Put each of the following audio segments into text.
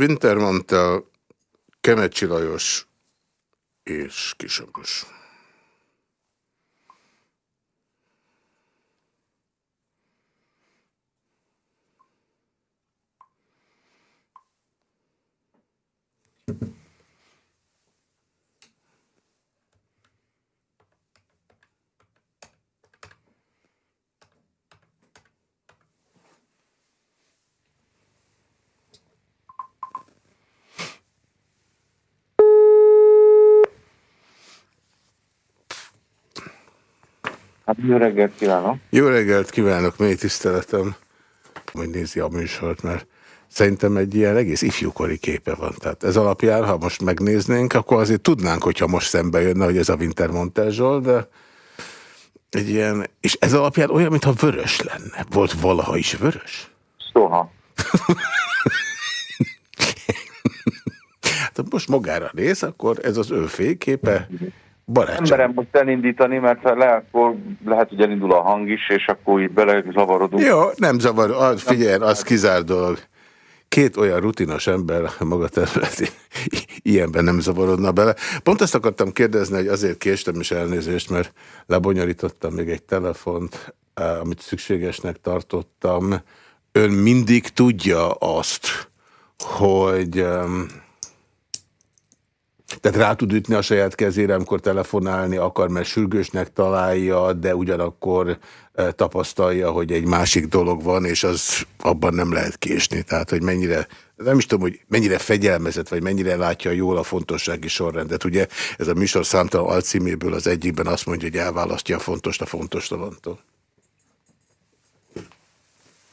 Wintermantel, Kemecsi Lajos és Kisabos. Jó reggelt kívánok! Jó reggelt kívánok, mély tiszteletem, hogy nézi a műsort, mert szerintem egy ilyen egész ifjúkori képe van. Tehát ez alapján, ha most megnéznénk, akkor azért tudnánk, hogyha most szembe jönne, hogy ez a Winter Zsolt, de egy ilyen, és ez alapján olyan, mintha vörös lenne. Volt valaha is vörös? Soha. hát most magára néz, akkor ez az ő fényképe. Barátság. Emberem most elindítani, mert le, akkor lehet, hogy elindul a hang is, és akkor így bele zavarodunk. Jó, nem zavar, figyelj, az kizár dolog. Két olyan rutinos ember maga területi ilyenben nem zavarodna bele. Pont ezt akartam kérdezni, hogy azért késtem is elnézést, mert lebonyolítottam még egy telefont, amit szükségesnek tartottam. Ön mindig tudja azt, hogy tehát rá tud ütni a saját kezére, amikor telefonálni akar, mert sürgősnek találja, de ugyanakkor e, tapasztalja, hogy egy másik dolog van, és az abban nem lehet késni. Tehát, hogy mennyire, nem is tudom, hogy mennyire fegyelmezett, vagy mennyire látja jól a fontossági sorrendet. Ugye ez a műsor számtalan alcíméből az egyikben azt mondja, hogy elválasztja a fontos a fontos talantól.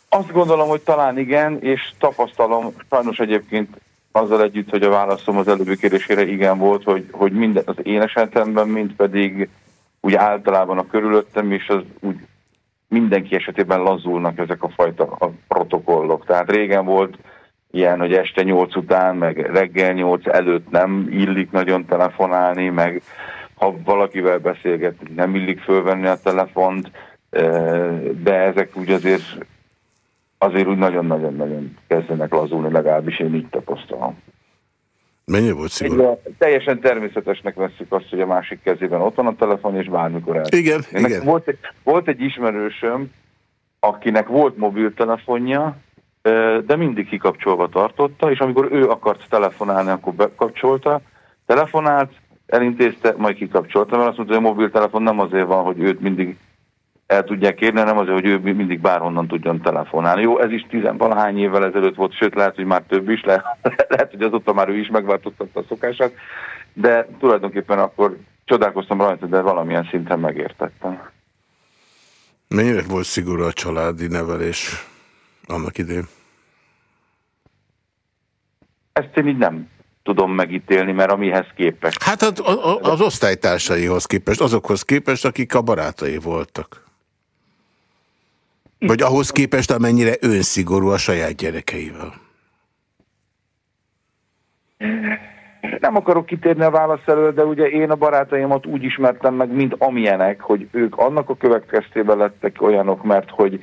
Azt gondolom, hogy talán igen, és tapasztalom, sajnos egyébként azzal együtt, hogy a válaszom az előbbi kérdésére igen volt, hogy, hogy minden az én esetemben, mint pedig úgy általában a körülöttem, és az úgy mindenki esetében lazulnak ezek a fajta a protokollok. Tehát régen volt ilyen, hogy este nyolc után, meg reggel nyolc előtt nem illik nagyon telefonálni, meg ha valakivel beszélgetni, nem illik fölvenni a telefont, de ezek úgy azért azért úgy nagyon-nagyon-nagyon kezdenek lazulni, legalábbis én így tapasztalom. Mennyi volt szigorú? Teljesen természetesnek veszük azt, hogy a másik kezében ott van a telefon, és bármikor el. Igen, igen. Volt egy, volt egy ismerősöm, akinek volt mobiltelefonja, de mindig kikapcsolva tartotta, és amikor ő akart telefonálni, akkor bekapcsolta, telefonált, elintézte, majd kikapcsolta, mert azt mondta, hogy a mobiltelefon nem azért van, hogy őt mindig el tudják kérni, nem azért, hogy ő mindig bárhonnan tudjon telefonálni. Jó, ez is tizenvalahány évvel ezelőtt volt, sőt lehet, hogy már több is, lehet, lehet hogy azóta már ő is megváltoztatta a szokását, de tulajdonképpen akkor csodálkoztam rajta, de valamilyen szinten megértettem. Mennyire volt szigorú a családi nevelés annak idén? Ezt én így nem tudom megítélni, mert amihez képest. Hát az, az osztálytársaihoz képest, azokhoz képest, akik a barátai voltak. Vagy ahhoz képest, amennyire önszigorú a saját gyerekeivel? Nem akarok kitérni a válasz elől, de ugye én a barátaimat úgy ismertem meg, mint amilyenek, hogy ők annak a következtében lettek olyanok, mert hogy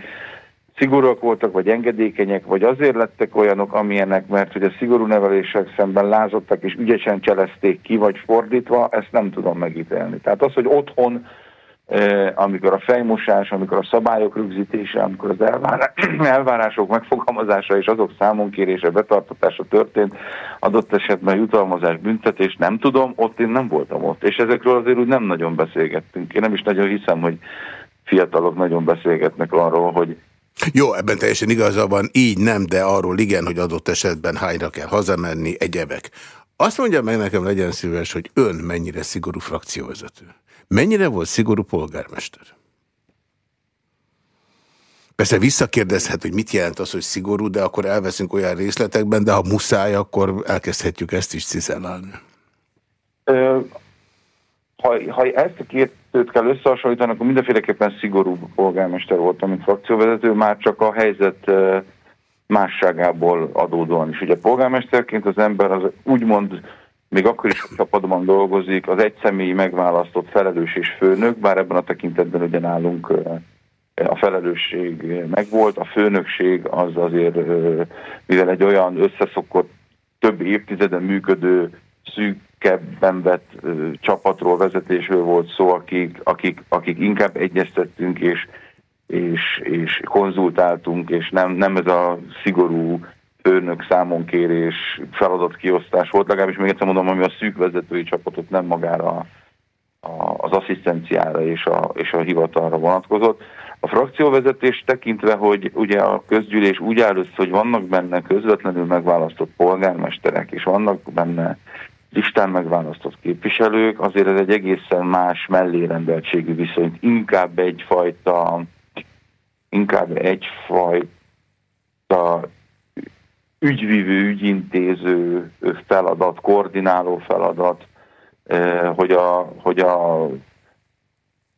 szigorúak voltak, vagy engedékenyek, vagy azért lettek olyanok, amilyenek, mert hogy a szigorú nevelések szemben lázottak és ügyesen cselezték ki, vagy fordítva, ezt nem tudom megítélni. Tehát az, hogy otthon amikor a fejmosás, amikor a szabályok rögzítése, amikor az elvárások megfogalmazása és azok számonkérése, betartatása történt, adott esetben jutalmazás, büntetés, nem tudom, ott én nem voltam ott. És ezekről azért úgy nem nagyon beszélgettünk. Én nem is nagyon hiszem, hogy fiatalok nagyon beszélgetnek arról, hogy jó, ebben teljesen igaza van, így nem, de arról igen, hogy adott esetben hányra kell hazamenni, egyebek. Azt mondja meg nekem, legyen szíves, hogy ön mennyire szigorú frakcióvezető. Mennyire volt szigorú polgármester? Persze visszakérdezhet, hogy mit jelent az, hogy szigorú, de akkor elveszünk olyan részletekben, de ha muszáj, akkor elkezdhetjük ezt is cizellálni. Ha, ha ezt a két őt kell összehasonlítani, akkor mindenféleképpen szigorúbb polgármester voltam, mint frakcióvezető, már csak a helyzet másságából adódóan is. Ugye polgármesterként az ember az úgymond még akkor is csapatban dolgozik, az egyszemélyi megválasztott felelős és főnök, bár ebben a tekintetben ugye nálunk a felelősség megvolt, a főnökség az azért, mivel egy olyan összeszokott több évtizeden működő szűkebben vett csapatról, vezetésről volt szó, akik, akik, akik inkább egyeztettünk és, és, és konzultáltunk, és nem, nem ez a szigorú főnök számonkérés, feladatkiosztás volt, legalábbis még egyszer mondom, ami a szűk vezetői csapatot nem magára a, az asszisztenciára és a, és a hivatalra vonatkozott. A frakcióvezetés tekintve, hogy ugye a közgyűlés úgy áll össze, hogy vannak benne közvetlenül megválasztott polgármesterek, és vannak benne listán megválasztott képviselők, azért ez egy egészen más mellérendeltségű viszonyt, inkább egyfajta inkább egyfajta ügyvívő, ügyintéző feladat, koordináló feladat, eh, hogy a, hogy a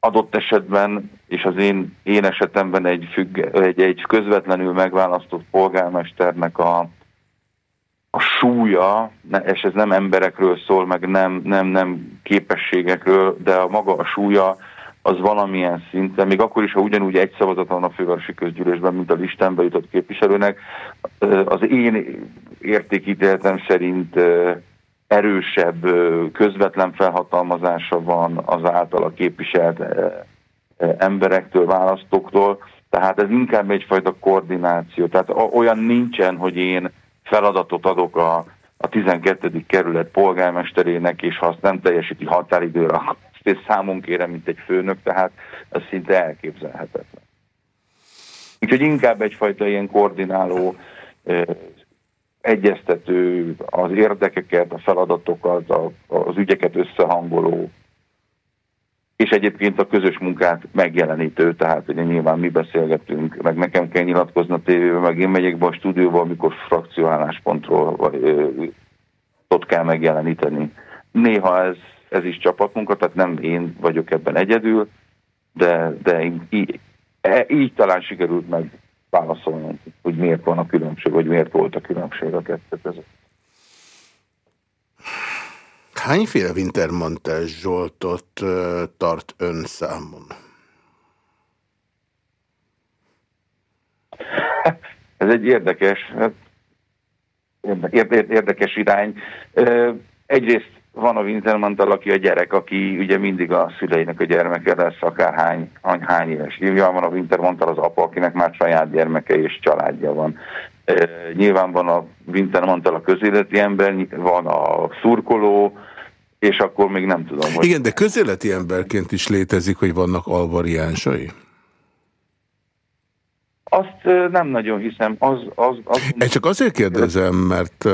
adott esetben, és az én, én esetemben egy, függ, egy, egy közvetlenül megválasztott polgármesternek a, a súlya, és ez nem emberekről szól, meg nem, nem, nem képességekről, de a maga a súlya az valamilyen szinten, még akkor is, ha ugyanúgy egy szavazat van a fővárosi közgyűlésben, mint a listámba jutott képviselőnek, az én értékítéletem szerint erősebb közvetlen felhatalmazása van az általa képviselt emberektől, választóktól, tehát ez inkább egyfajta koordináció. Tehát olyan nincsen, hogy én feladatot adok a, a 12. kerület polgármesterének, és ha azt nem teljesíti határidőre, én számon mint egy főnök, tehát ez szinte elképzelhetetlen. Úgyhogy inkább egyfajta ilyen koordináló egyeztető, az érdekeket, a feladatokat, az ügyeket összehangoló, és egyébként a közös munkát megjelenítő, tehát ugye nyilván mi beszélgetünk, meg nekem kell nyilatkozni a tévében, meg én megyek be a stúdióba, amikor frakcióálláspontról vagy, ott kell megjeleníteni. Néha ez, ez is csapatmunka, tehát nem én vagyok ebben egyedül, de, de így, így talán sikerült meg válaszolni, hogy miért van a különbség, vagy miért volt a különbség a kettő között. Hányféle Wintermantel Zsoltot tart ön számon? Ez egy érdekes, hát, érdekes irány. Egyrészt van a Wintermantel, aki a gyerek, aki ugye mindig a szüleinek a gyermeke lesz, akár hány, éves. Nyilván van a Wintermantel az apa, akinek már saját gyermeke és családja van. E, nyilván van a Wintermantel a közéleti ember, van a szurkoló, és akkor még nem tudom, hogy... Igen, de közéleti emberként is létezik, hogy vannak alvariánsai? Azt nem nagyon hiszem. Az, az, az... Én csak azért kérdezem, mert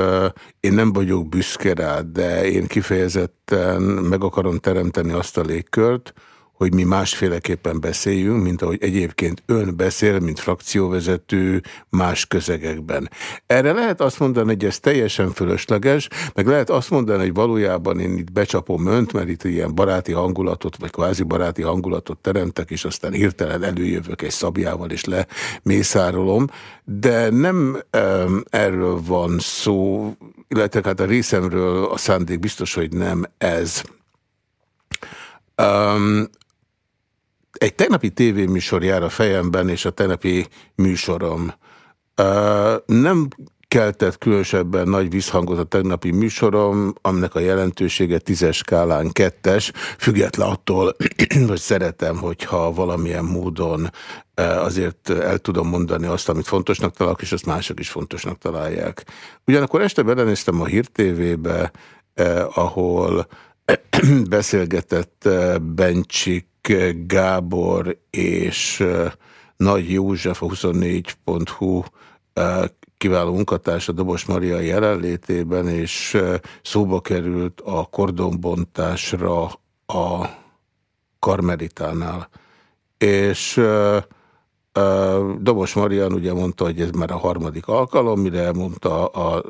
én nem vagyok büszke rá, de én kifejezetten meg akarom teremteni azt a légkört, hogy mi másféleképpen beszéljünk, mint ahogy egyébként ön beszél, mint frakcióvezető más közegekben. Erre lehet azt mondani, hogy ez teljesen fölösleges, meg lehet azt mondani, hogy valójában én itt becsapom önt, mert itt ilyen baráti hangulatot, vagy kvázi baráti hangulatot teremtek, és aztán hirtelen előjövök egy szabjával, és lemészárolom, de nem um, erről van szó, illetve hát a részemről a szándék biztos, hogy nem ez. Um, egy tegnapi tévéműsor jár a fejemben, és a tegnapi műsorom. Nem keltett különösebben nagy visszhangot a tegnapi műsorom, aminek a jelentősége tízes skálán kettes, független attól, hogy szeretem, hogyha valamilyen módon azért el tudom mondani azt, amit fontosnak találok, és azt mások is fontosnak találják. Ugyanakkor este belenéztem a Hír TV-be, ahol beszélgetett Bencsik Gábor és Nagy József a 24.hu kiváló munkatársa Dobos Maria jelenlétében, és szóba került a kordonbontásra a Karmelitánál. És Dobos Marian ugye mondta, hogy ez már a harmadik alkalom, mire elmondta a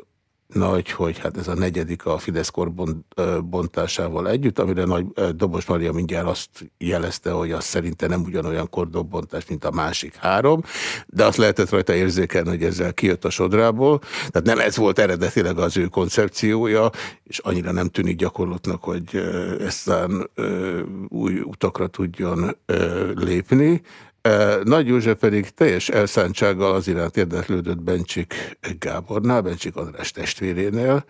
nagy, hogy hát ez a negyedik a Fidesz korbontásával együtt, amire nagy Dobos Maria mindjárt azt jelezte, hogy az szerinte nem ugyanolyan kordonbontás, mint a másik három, de azt lehetett rajta érzékelni, hogy ezzel kijött a sodrából. Tehát nem ez volt eredetileg az ő koncepciója, és annyira nem tűnik gyakorlatnak, hogy ezt új utakra tudjon lépni. Nagy József pedig teljes elszántsággal az iránt érdeklődött Bencsik Gábornál, Bencsik András testvérénél,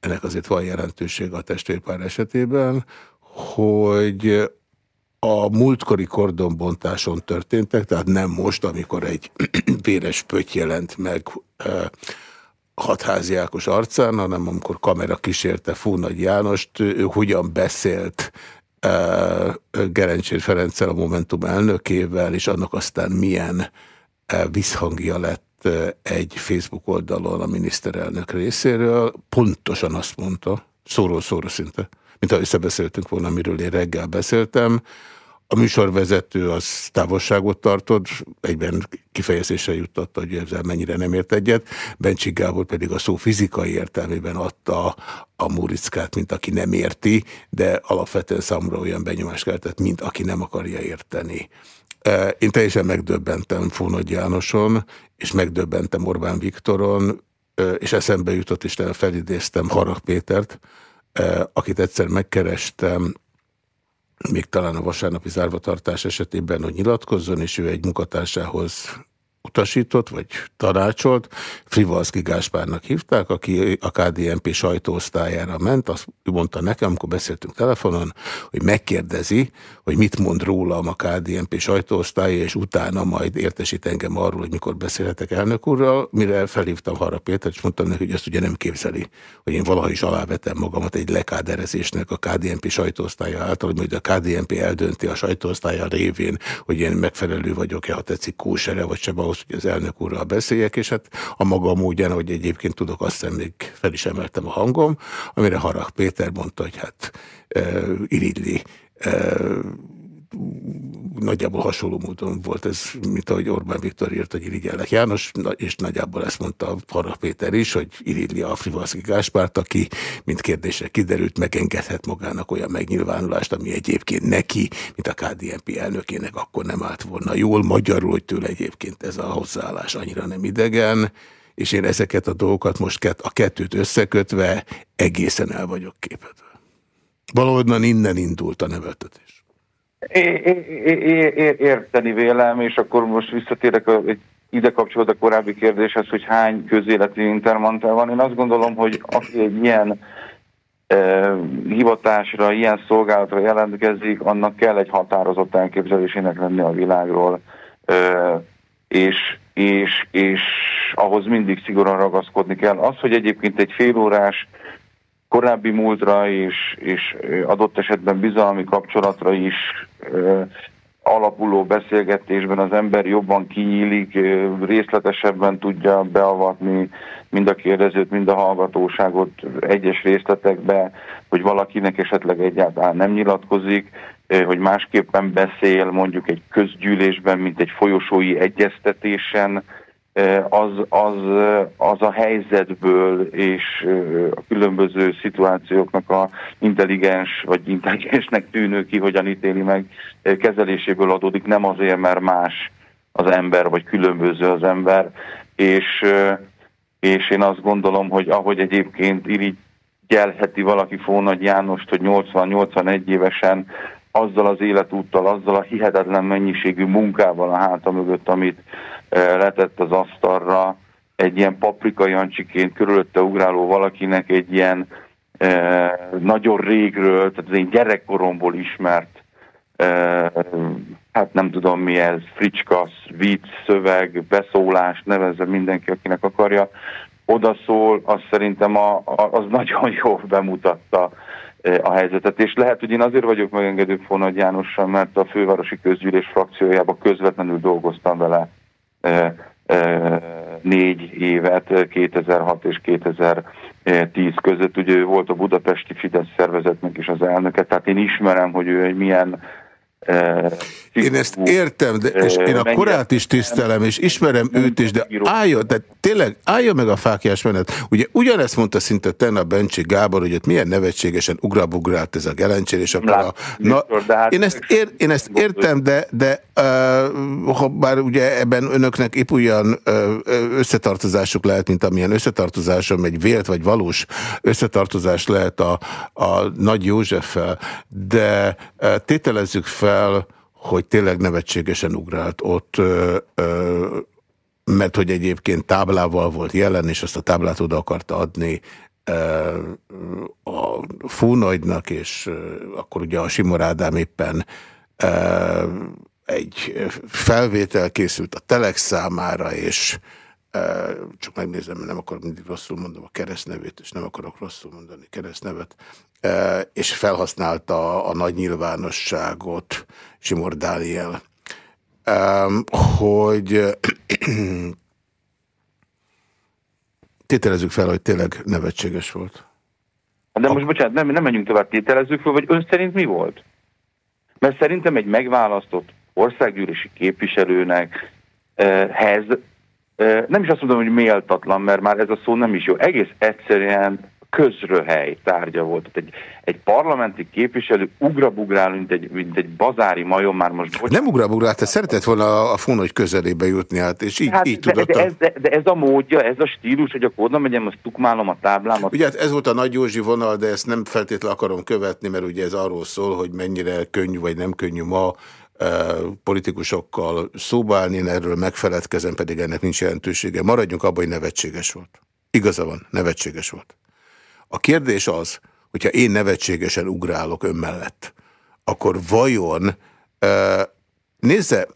ennek azért van jelentőség a testvérpár esetében, hogy a múltkori kordonbontáson történtek, tehát nem most, amikor egy véres pöty jelent meg hatházi Ákos arcán, hanem amikor kamera kísérte Fónagy Jánost, ő hogyan beszélt Gerencsér Ferenccel, a Momentum elnökével, és annak aztán milyen visszhangja lett egy Facebook oldalon a miniszterelnök részéről, pontosan azt mondta, szóról-szóra szinte, mint ha összebeszéltünk volna, amiről én reggel beszéltem, a műsorvezető az távolságot tartott, egyben kifejezésre juttatta, hogy ezzel mennyire nem ért egyet. Bencsik Gábor pedig a szó fizikai értelmében adta a Murickát, mint aki nem érti, de alapvetően számomra olyan benyomást keltett, mint aki nem akarja érteni. E, én teljesen megdöbbentem Fónagy Jánoson, és megdöbbentem Orbán Viktoron, e, és eszembe jutott, és felidéztem Harag Pétert, e, akit egyszer megkerestem, még talán a vasárnapi zárvatartás esetében, hogy nyilatkozzon, és ő egy munkatársához utasított, vagy tanácsolt. Frivalszki Gáspárnak hívták, aki a KDNP sajtóosztályára ment, azt mondta nekem, amikor beszéltünk telefonon, hogy megkérdezi, hogy mit mond rólam a KDNP sajtóosztálya, és utána majd értesít engem arról, hogy mikor beszélhetek elnök úrral, mire felhívtam Harra Péter, és mondtam neki, hogy ezt ugye nem képzeli, hogy én valaha is alávetem magamat egy lekáderezésnek a KDNP sajtóosztálya által, hogy majd a KDNP eldönti a sajtóosztálya révén, hogy én megfelelő vagyok-e, ha tetszik kósere, vagy sem ahhoz, hogy az elnök úrral beszéljek, és hát a maga módján, hogy egyébként tudok, azt hiszem még fel is emeltem a hangom, amire Harag Péter mondta, hogy hát e, iridli e, nagyjából hasonló módon volt ez, mint ahogy Orbán Viktor írt, hogy irigyellek János, és nagyjából ezt mondta Farah Péter is, hogy irigyli a Frivalszki Gáspárt, aki, mint kérdésre kiderült, megengedhet magának olyan megnyilvánulást, ami egyébként neki, mint a KDNP elnökének akkor nem állt volna jól. Magyarul, hogy tőle egyébként ez a hozzáállás annyira nem idegen, és én ezeket a dolgokat most a kettőt összekötve egészen el vagyok képedve. Valahonnan innen indult a neveltetés érteni vélem, és akkor most visszatérek a, ide kapcsolódott a korábbi kérdéshez, hogy hány közéleti intermantel van. Én azt gondolom, hogy aki egy ilyen e, hivatásra, ilyen szolgálatra jelentkezik, annak kell egy határozott elképzelésének lenni a világról, e, és, és, és ahhoz mindig szigorúan ragaszkodni kell. Az, hogy egyébként egy félórás korábbi múltra és, és adott esetben bizalmi kapcsolatra is alapuló beszélgetésben az ember jobban kinyílik, részletesebben tudja beavatni mind a kérdezőt, mind a hallgatóságot egyes részletekbe, hogy valakinek esetleg egyáltalán nem nyilatkozik, hogy másképpen beszél mondjuk egy közgyűlésben, mint egy folyosói egyeztetésen, az, az, az a helyzetből és a különböző szituációknak a intelligens vagy intelligensnek tűnő ki, hogyan ítéli meg kezeléséből adódik, nem azért, mert más az ember, vagy különböző az ember, és, és én azt gondolom, hogy ahogy egyébként irigyelheti valaki Fónagy Jánost, hogy 80-81 évesen azzal az életúttal, azzal a hihetetlen mennyiségű munkával a háta mögött, amit letett az asztalra egy ilyen paprika jancsiként körülötte ugráló valakinek egy ilyen nagyon régről, tehát az én gyerekkoromból ismert hát nem tudom mi ez, fricskasz, vicc, szöveg, beszólás, nevezze mindenki, akinek akarja, odaszól, az szerintem a, a, az nagyon jól bemutatta a helyzetet. És lehet, hogy én azért vagyok megengedő Fonad Jánossal, mert a fővárosi közgyűlés frakciójába közvetlenül dolgoztam vele négy évet, 2006 és 2010 között. Ugye ő volt a budapesti Fidesz szervezetnek is az elnöke, tehát én ismerem, hogy ő egy milyen én ezt értem, de, és én a korát is tisztelem, és ismerem őt is, de álljon, de tényleg álljon meg a fákjás menet. Ugye ugyanezt mondta szinte tenne a Bencsi Gábor, hogy ott milyen nevetségesen ugrabugrált ez a gelencsér, és akkor a... Na, hát én, ezt ér, én ezt értem, de, de uh, ha bár ugye ebben önöknek épp olyan uh, összetartozásuk lehet, mint amilyen összetartozásom, egy vélt vagy valós összetartozás lehet a, a Nagy Józseffel, de uh, tételezzük fel, hogy tényleg nevetségesen ugrált ott, ö, ö, mert hogy egyébként táblával volt jelen, és azt a táblát oda akarta adni ö, a fúnagynak, és akkor ugye a Simor Ádám éppen egy felvétel készült a Telex számára, és csak megnézem, mert nem akarok mindig rosszul mondom a keresztnevét, és nem akarok rosszul mondani keresztnevet, és felhasználta a nagy nyilvánosságot Simor Dániel, hogy tételezzük fel, hogy tényleg nevetséges volt. De most bocsánat, nem, nem menjünk tovább, tételezzük fel, vagy ön szerint mi volt? Mert szerintem egy megválasztott országgyűlési képviselőnek eh, nem is azt mondom, hogy méltatlan, mert már ez a szó nem is jó. Egész egyszerűen közröhely tárgya volt. Tehát egy, egy parlamenti képviselő ugrabugrál, mint egy, mint egy bazári majom, már most... Bocsánat. Nem ugrabugrál, te szeretett volna a fónogy közelébe jutni át, és így, hát, így de, tudott. De ez, de, de ez a módja, ez a stílus, hogy akkor oda megyem, azt tukmálom a táblámat. Ugye hát ez volt a Nagy Józsi vonal, de ezt nem feltétlenül akarom követni, mert ugye ez arról szól, hogy mennyire könnyű vagy nem könnyű ma politikusokkal szóba állni, én erről megfeledkezem, pedig ennek nincs jelentősége. Maradjunk abban, hogy nevetséges volt. Igaza van, nevetséges volt. A kérdés az, hogyha én nevetségesen ugrálok ön mellett, akkor vajon, nézze,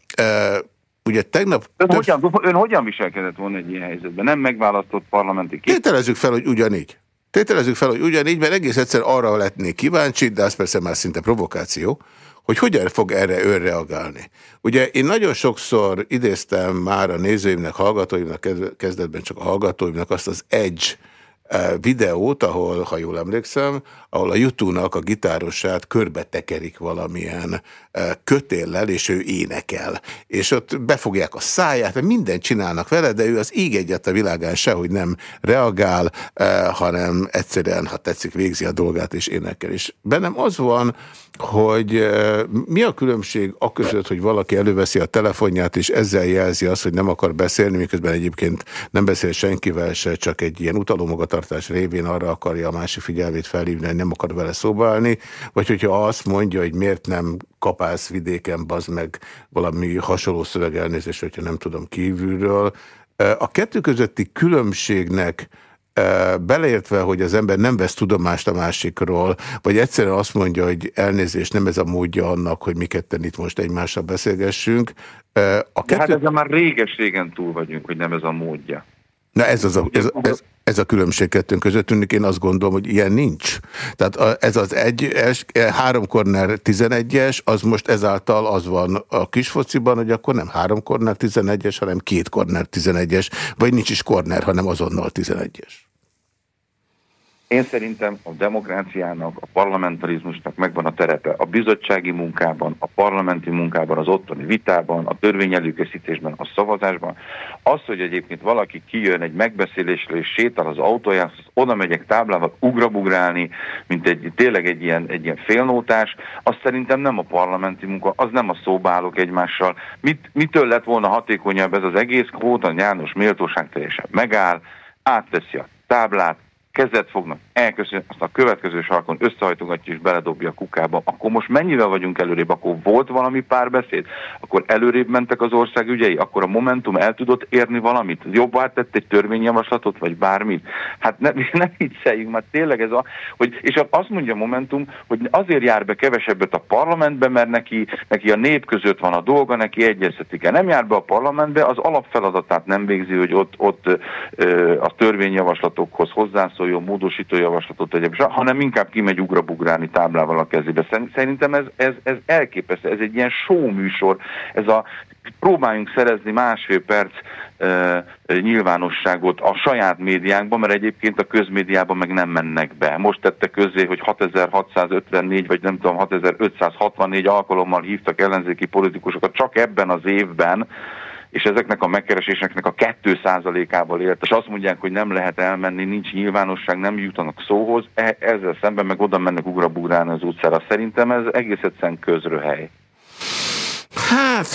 ugye tegnap... Ön, több... hogyan, ön hogyan viselkedett volna egy ilyen helyzetben? Nem megválasztott parlamenti kép? Tételezzük fel, hogy ugyanígy. Tételezzük fel, hogy ugyanígy, mert egész egyszer arra lehetnék kíváncsi, de az persze már szinte provokáció, hogy hogyan fog erre ő reagálni. Ugye én nagyon sokszor idéztem már a nézőimnek, hallgatóimnak, kezdetben csak a hallgatóimnak azt az Edge videót, ahol, ha jól emlékszem, ahol a YouTube-nak a gitárosát körbe tekerik valamilyen kötéllel, és ő énekel. És ott befogják a száját, mindent csinálnak vele, de ő az íg egyet a világán sehogy nem reagál, hanem egyszerűen, ha tetszik, végzi a dolgát és énekel. És bennem az van, hogy mi a különbség a között, hogy valaki előveszi a telefonját, és ezzel jelzi azt, hogy nem akar beszélni, miközben egyébként nem beszél senkivel se, csak egy ilyen utalómagatartás révén arra akarja a másik figyelmét felhívni, hogy nem akar vele szobálni, vagy hogyha azt mondja, hogy miért nem kapálsz vidéken, bazd meg valami hasonló szövegelnézés, hogyha nem tudom kívülről. A kettő közötti különbségnek beleértve, hogy az ember nem vesz tudomást a másikról, vagy egyszerűen azt mondja, hogy elnézést, nem ez a módja annak, hogy mi ketten itt most egymással beszélgessünk. A kettő... hát ezzel már réges-régen túl vagyunk, hogy nem ez a módja. Na ez, az a, ez, ez, ez a különbség kettőnk közöttünk, én azt gondolom, hogy ilyen nincs. Tehát ez az egy, es, három korner 11-es, az most ezáltal az van a kisfociban, hogy akkor nem három korner 11-es, hanem két korner 11-es, vagy nincs is korner, hanem azonnal 11-es. Én szerintem a demokráciának, a parlamentarizmusnak megvan a terepe a bizottsági munkában, a parlamenti munkában, az ottani vitában, a törvényelőkészítésben, a szavazásban. Az, hogy egyébként valaki kijön egy megbeszélésre és sétál az autójához, oda megyek táblával ugrabugrálni, mint egy, tényleg egy ilyen, egy ilyen félnótás, az szerintem nem a parlamenti munka, az nem a szóbálok egymással. Mit, mitől lett volna hatékonyabb ez az egész? Kóta János méltóság teljesen megáll, átveszi a táblát, kezet fognak, elköszön, azt a következő sarkon összehajtogatja és beledobja a kukába, akkor most mennyivel vagyunk előrébb? Akkor volt valami párbeszéd? Akkor előrébb mentek az ország ügyei? Akkor a Momentum el tudott érni valamit? Jobbá tett egy törvényjavaslatot, vagy bármit? Hát ne, ne vicceljünk, mert tényleg ez a... Hogy, és azt mondja Momentum, hogy azért jár be kevesebbet a parlamentbe, mert neki, neki a nép között van a dolga, neki egyeztetik el. Nem jár be a parlamentbe, az alapfeladatát nem végzi, hogy ott, ott ö, a törvényjavaslatokhoz hozzászóljon, módosító javaslatot tegye, hanem inkább kimegy ugrabugrálni táblával a kezébe. Szerintem ez, ez, ez elképesztő, ez egy ilyen show műsor, ez a próbáljunk szerezni másfél perc e, nyilvánosságot a saját médiánkban, mert egyébként a közmédiában meg nem mennek be. Most tette közzé, hogy 6654 vagy nem tudom 6564 alkalommal hívtak ellenzéki politikusokat csak ebben az évben, és ezeknek a megkereséseknek a 2%-ával élt, és azt mondják, hogy nem lehet elmenni, nincs nyilvánosság, nem jutanak szóhoz, e ezzel szemben meg oda mennek ugrabugrálni az utcára. Szerintem ez egész egyszerűen közröhely. Hát...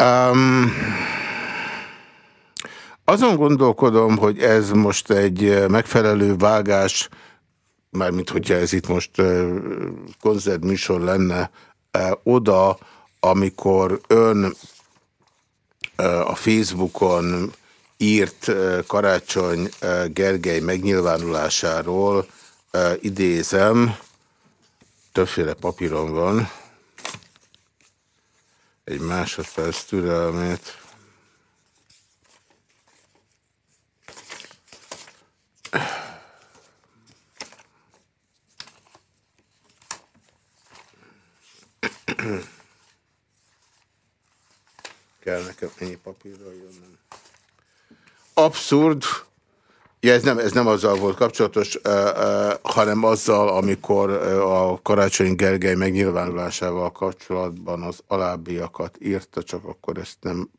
Um, azon gondolkodom, hogy ez most egy megfelelő vágás mármint hogyha ez itt most koncertműsor lenne, oda, amikor ön a Facebookon írt Karácsony Gergely megnyilvánulásáról, idézem, többféle papíron van, egy másodperc türelmét. Kell nekem ennyi papírral jönnöm. Abszurd, Ja, ez nem, ez nem azzal volt kapcsolatos, uh, uh, hanem azzal, amikor uh, a Karácsony Gergely megnyilvánulásával kapcsolatban az alábbiakat írta, csak akkor ezt nem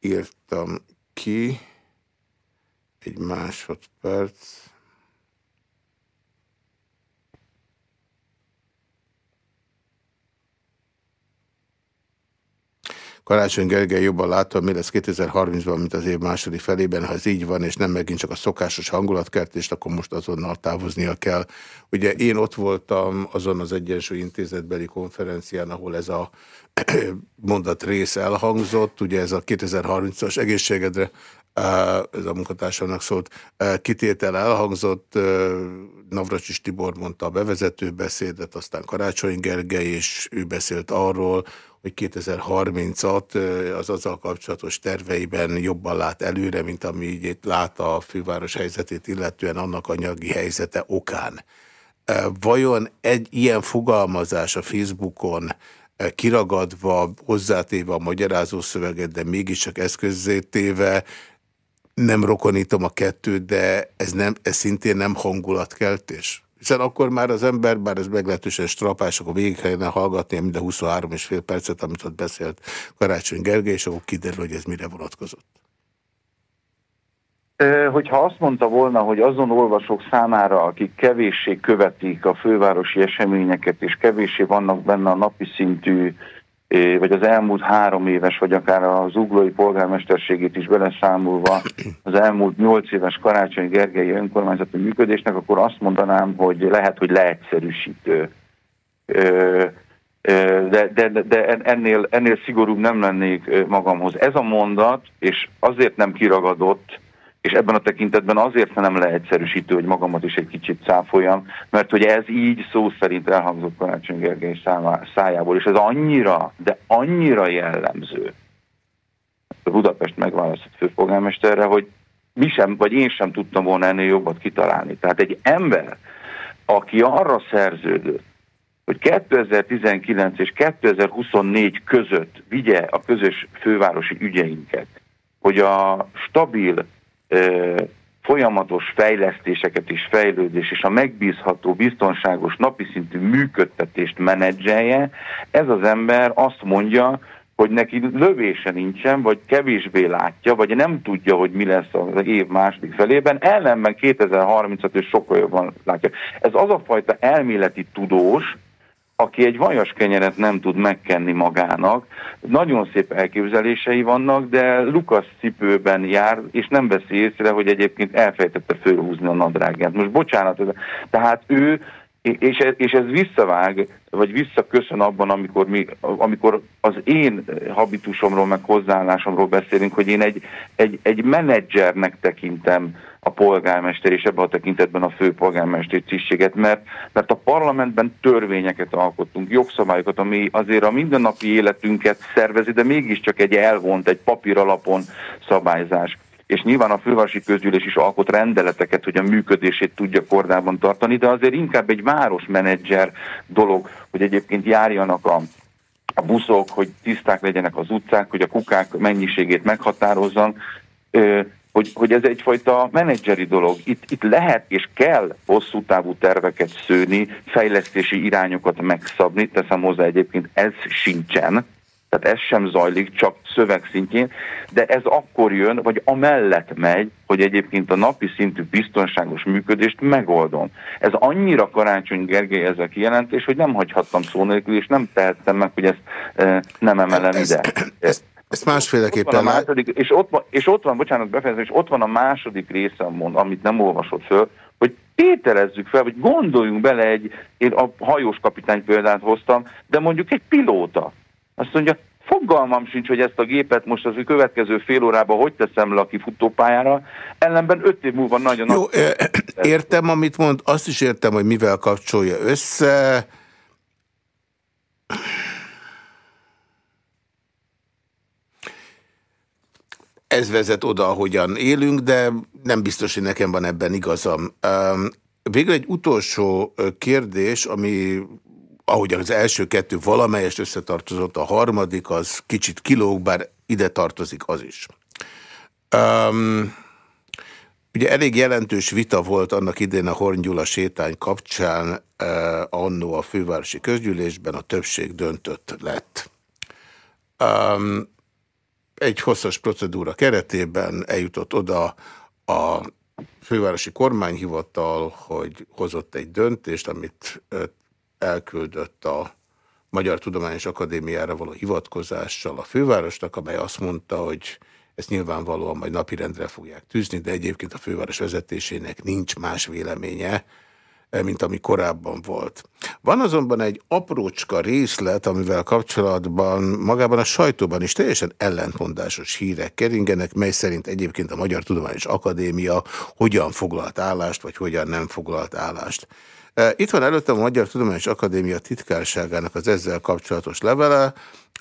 írtam ki. Egy másodperc. Karácsony Gergely jobban látta, mi lesz 2030-ban, mint az év második felében. Ha ez így van, és nem megint csak a szokásos hangulatkertést, akkor most azonnal távoznia kell. Ugye én ott voltam azon az Egyensúly Intézetbeli konferencián, ahol ez a mondat rész elhangzott, ugye ez a 2030-as egészségedre ez a munkatársamnak szólt, kitétel elhangzott, Navracsis Tibor mondta a bevezető beszédet, aztán Karácsony Gergely, és ő beszélt arról, hogy 2030-at az azzal kapcsolatos terveiben jobban lát előre, mint ami így itt lát a főváros helyzetét, illetően annak anyagi helyzete okán. Vajon egy ilyen fogalmazás a Facebookon kiragadva, hozzátéve a magyarázó szöveget, de mégiscsak eszközzé téve, nem rokonítom a kettőt, de ez, nem, ez szintén nem hangulatkeltés? Hiszen akkor már az ember, bár ez meglehetősen strapás, akkor végig kellene hallgatni minden 23 és fél percet, amit ott beszélt Karácsony Gergely, és akkor kiderül, hogy ez mire vonatkozott. Hogyha azt mondta volna, hogy azon olvasók számára, akik kevéssé követik a fővárosi eseményeket, és kevéssé vannak benne a napi szintű vagy az elmúlt három éves, vagy akár az uglói polgármesterségét is beleszámolva az elmúlt nyolc éves Karácsony Gergelyi önkormányzati működésnek, akkor azt mondanám, hogy lehet, hogy leegyszerűsítő. De, de, de ennél, ennél szigorúbb nem lennék magamhoz. Ez a mondat, és azért nem kiragadott, és ebben a tekintetben azért nem leegyszerűsítő, hogy magamat is egy kicsit cáfoljam, mert hogy ez így szó szerint elhangzott Karácsony Gergely szájából, és ez annyira, de annyira jellemző a Budapest megválasztott főpolgármesterre, hogy mi sem, vagy én sem tudtam volna ennél jobbat kitalálni. Tehát egy ember, aki arra szerződött, hogy 2019 és 2024 között vigye a közös fővárosi ügyeinket, hogy a stabil folyamatos fejlesztéseket és fejlődés és a megbízható, biztonságos napi szintű működtetést menedzselje, ez az ember azt mondja, hogy neki lövése nincsen, vagy kevésbé látja, vagy nem tudja, hogy mi lesz az év második felében, ellenben 2030-at ő sokkal jobban látja. Ez az a fajta elméleti tudós, aki egy vajas kenyeret nem tud megkenni magának. Nagyon szép elképzelései vannak, de Lukasz cipőben jár, és nem veszi észre, hogy egyébként elfejtette fölhúzni a nadrágját. Most bocsánat, tehát ő, és ez, és ez visszavág, vagy visszaköszön abban, amikor, mi, amikor az én habitusomról, meg hozzáállásomról beszélünk, hogy én egy, egy, egy menedzsernek tekintem a polgármester, és ebben a tekintetben a főpolgármester tisztséget, mert, mert a parlamentben törvényeket alkottunk, jogszabályokat, ami azért a mindennapi életünket szervezi, de mégiscsak egy elvont, egy papír alapon szabályzás. És nyilván a fővárosi közgyűlés is alkot rendeleteket, hogy a működését tudja kordában tartani, de azért inkább egy városmenedzser dolog, hogy egyébként járjanak a a buszok, hogy tiszták legyenek az utcák, hogy a kukák mennyiségét meghatározzon, hogy, hogy ez egyfajta menedzseri dolog. Itt, itt lehet és kell hosszú távú terveket szőni, fejlesztési irányokat megszabni, teszem hozzá egyébként ez sincsen, tehát ez sem zajlik, csak szövegszintjén, de ez akkor jön, vagy amellett megy, hogy egyébként a napi szintű biztonságos működést megoldom. Ez annyira Karácsony Gergely ez a kijelentés, hogy nem hagyhattam szó nélkül, és nem tehettem meg, hogy ezt e, nem emelem ez, ide. Ez, ezt másféleképpen... Ott második, és, ott van, és ott van, bocsánat, befejezem, és ott van a második része, amit nem olvasott föl, hogy tételezzük fel, vagy gondoljunk bele egy, én a hajós kapitány példát hoztam, de mondjuk egy pilóta. Azt mondja, fogalmam sincs, hogy ezt a gépet most az következő fél órában hogy teszem le a kifutópályára, ellenben öt év múlva nagyon... Jó, értem, amit mond, azt is értem, hogy mivel kapcsolja össze. Ez vezet oda, ahogyan élünk, de nem biztos, hogy nekem van ebben igazam. Végül egy utolsó kérdés, ami ahogy az első kettő valamelyest összetartozott, a harmadik az kicsit kilóg, bár ide tartozik az is. Um, ugye elég jelentős vita volt annak idén a Horn Gyula sétány kapcsán, uh, annó a fővárosi közgyűlésben a többség döntött lett. Um, egy hosszas procedúra keretében eljutott oda a fővárosi kormányhivatal, hogy hozott egy döntést, amit elküldött a Magyar Tudományos Akadémiára való hivatkozással a fővárosnak, amely azt mondta, hogy ezt nyilvánvalóan majd napirendre fogják tűzni, de egyébként a főváros vezetésének nincs más véleménye, mint ami korábban volt. Van azonban egy aprócska részlet, amivel kapcsolatban magában a sajtóban is teljesen ellentmondásos hírek keringenek, mely szerint egyébként a Magyar Tudományos Akadémia hogyan foglalt állást, vagy hogyan nem foglalt állást. Itt van előttem a Magyar Tudományos Akadémia titkárságának az ezzel kapcsolatos levele,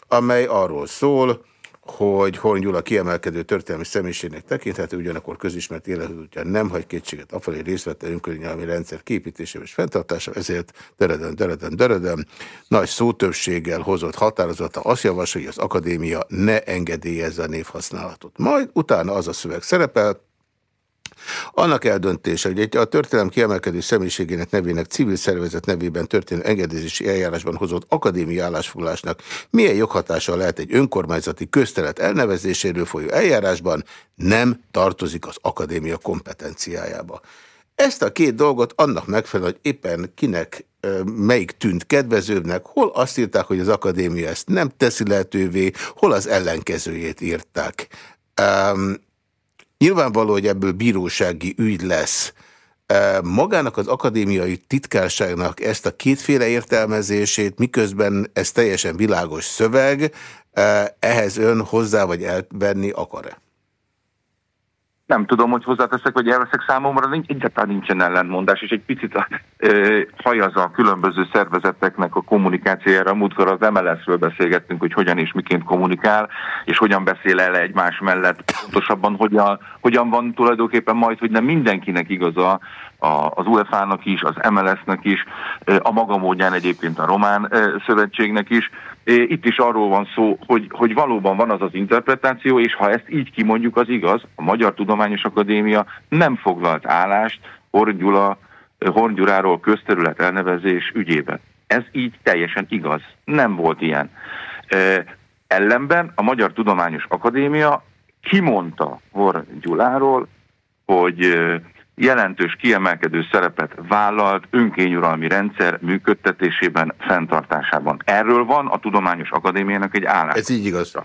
amely arról szól, hogy Horn Gyula kiemelkedő történelmi személyiségnek tekinthető, ugyanakkor közismert életútján nem hagy kétséget afelé részt vette önkörnyelmi rendszer képítésében és fenntartása, ezért dereden, dereden, dereden nagy szótöbbséggel hozott határozata azt javasolja, hogy az akadémia ne engedélyezze a névhasználatot. Majd utána az a szöveg szerepel, annak eldöntése, hogy egy a történelem kiemelkedő személyiségének nevének civil szervezet nevében történő engedélyezési eljárásban hozott akadémiai állásfoglalásnak milyen joghatása lehet egy önkormányzati köztelet elnevezéséről folyó eljárásban, nem tartozik az akadémia kompetenciájába. Ezt a két dolgot annak megfelelően, hogy éppen kinek melyik tűnt kedvezőbbnek, hol azt írták, hogy az akadémia ezt nem teszi lehetővé, hol az ellenkezőjét írták. Um, Nyilvánvaló, hogy ebből bírósági ügy lesz. Magának az akadémiai titkárságnak ezt a kétféle értelmezését, miközben ez teljesen világos szöveg, ehhez ön hozzá vagy elvenni akar-e? Nem tudom, hogy hozzáteszek, vagy elveszek számomra, nincs, egyáltalán nincsen ellentmondás, és egy picit ö, hajaz a különböző szervezeteknek a kommunikációjára. Múltkor az MLS-ről beszélgettünk, hogy hogyan és miként kommunikál, és hogyan beszél el egymás mellett, pontosabban hogyan, hogyan van tulajdonképpen majd, hogy nem mindenkinek igaza, az UEFA-nak is, az MLS-nek is, a maga módján egyébként a Román Szövetségnek is, itt is arról van szó, hogy, hogy valóban van az az interpretáció, és ha ezt így kimondjuk, az igaz, a Magyar Tudományos Akadémia nem foglalt állást Horn, Horn közterület elnevezés ügyében. Ez így teljesen igaz. Nem volt ilyen. Ellenben a Magyar Tudományos Akadémia kimondta Gyuláról, hogy jelentős kiemelkedő szerepet vállalt önkényuralmi rendszer működtetésében, fenntartásában. Erről van a Tudományos Akadémiának egy állás. Ez így igaz.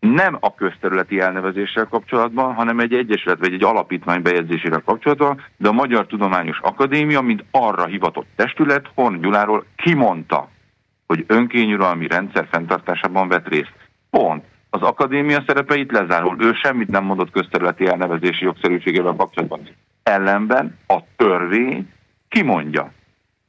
Nem a közterületi elnevezéssel kapcsolatban, hanem egy egyesület vagy egy alapítvány bejegyzésével kapcsolatban, de a Magyar Tudományos Akadémia, mint arra hivatott testület, Horn Gyuláról kimondta, hogy önkényuralmi rendszer fenntartásában vett részt. Pont az akadémia szerepeit lezárul. Ő semmit nem mondott közterületi elnevezési jogszerűségével kapcsolatban. Ellenben a törvény kimondja,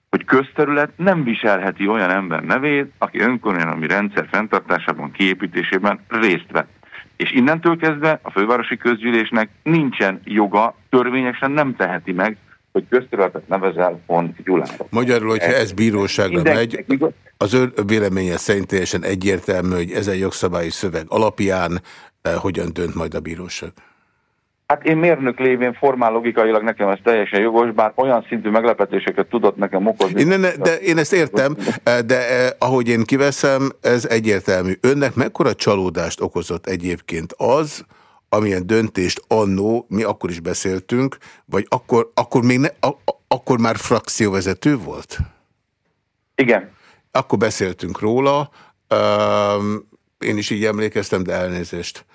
hogy közterület nem viselheti olyan ember nevét, aki önkormányzati rendszer fenntartásában, kiépítésében részt vett. És innentől kezdve a fővárosi közgyűlésnek nincsen joga, törvényesen nem teheti meg, hogy közterületet nevezel Pont Gyulára. Magyarul, hogyha ez bíróságra megy, az ön véleménye szerint teljesen egyértelmű, hogy ezen jogszabályi szöveg alapján eh, hogyan dönt majd a bíróság? Hát én mérnök lévén formál logikailag nekem ez teljesen jogos, bár olyan szintű meglepetéseket tudott nekem okozni. Én, ne, de én ezt értem, de eh, ahogy én kiveszem, ez egyértelmű. Önnek mekkora csalódást okozott egyébként az, amilyen döntést annó, mi akkor is beszéltünk, vagy akkor, akkor, még ne, a, akkor már frakcióvezető volt? Igen. Akkor beszéltünk róla, um, én is így emlékeztem, de elnézést.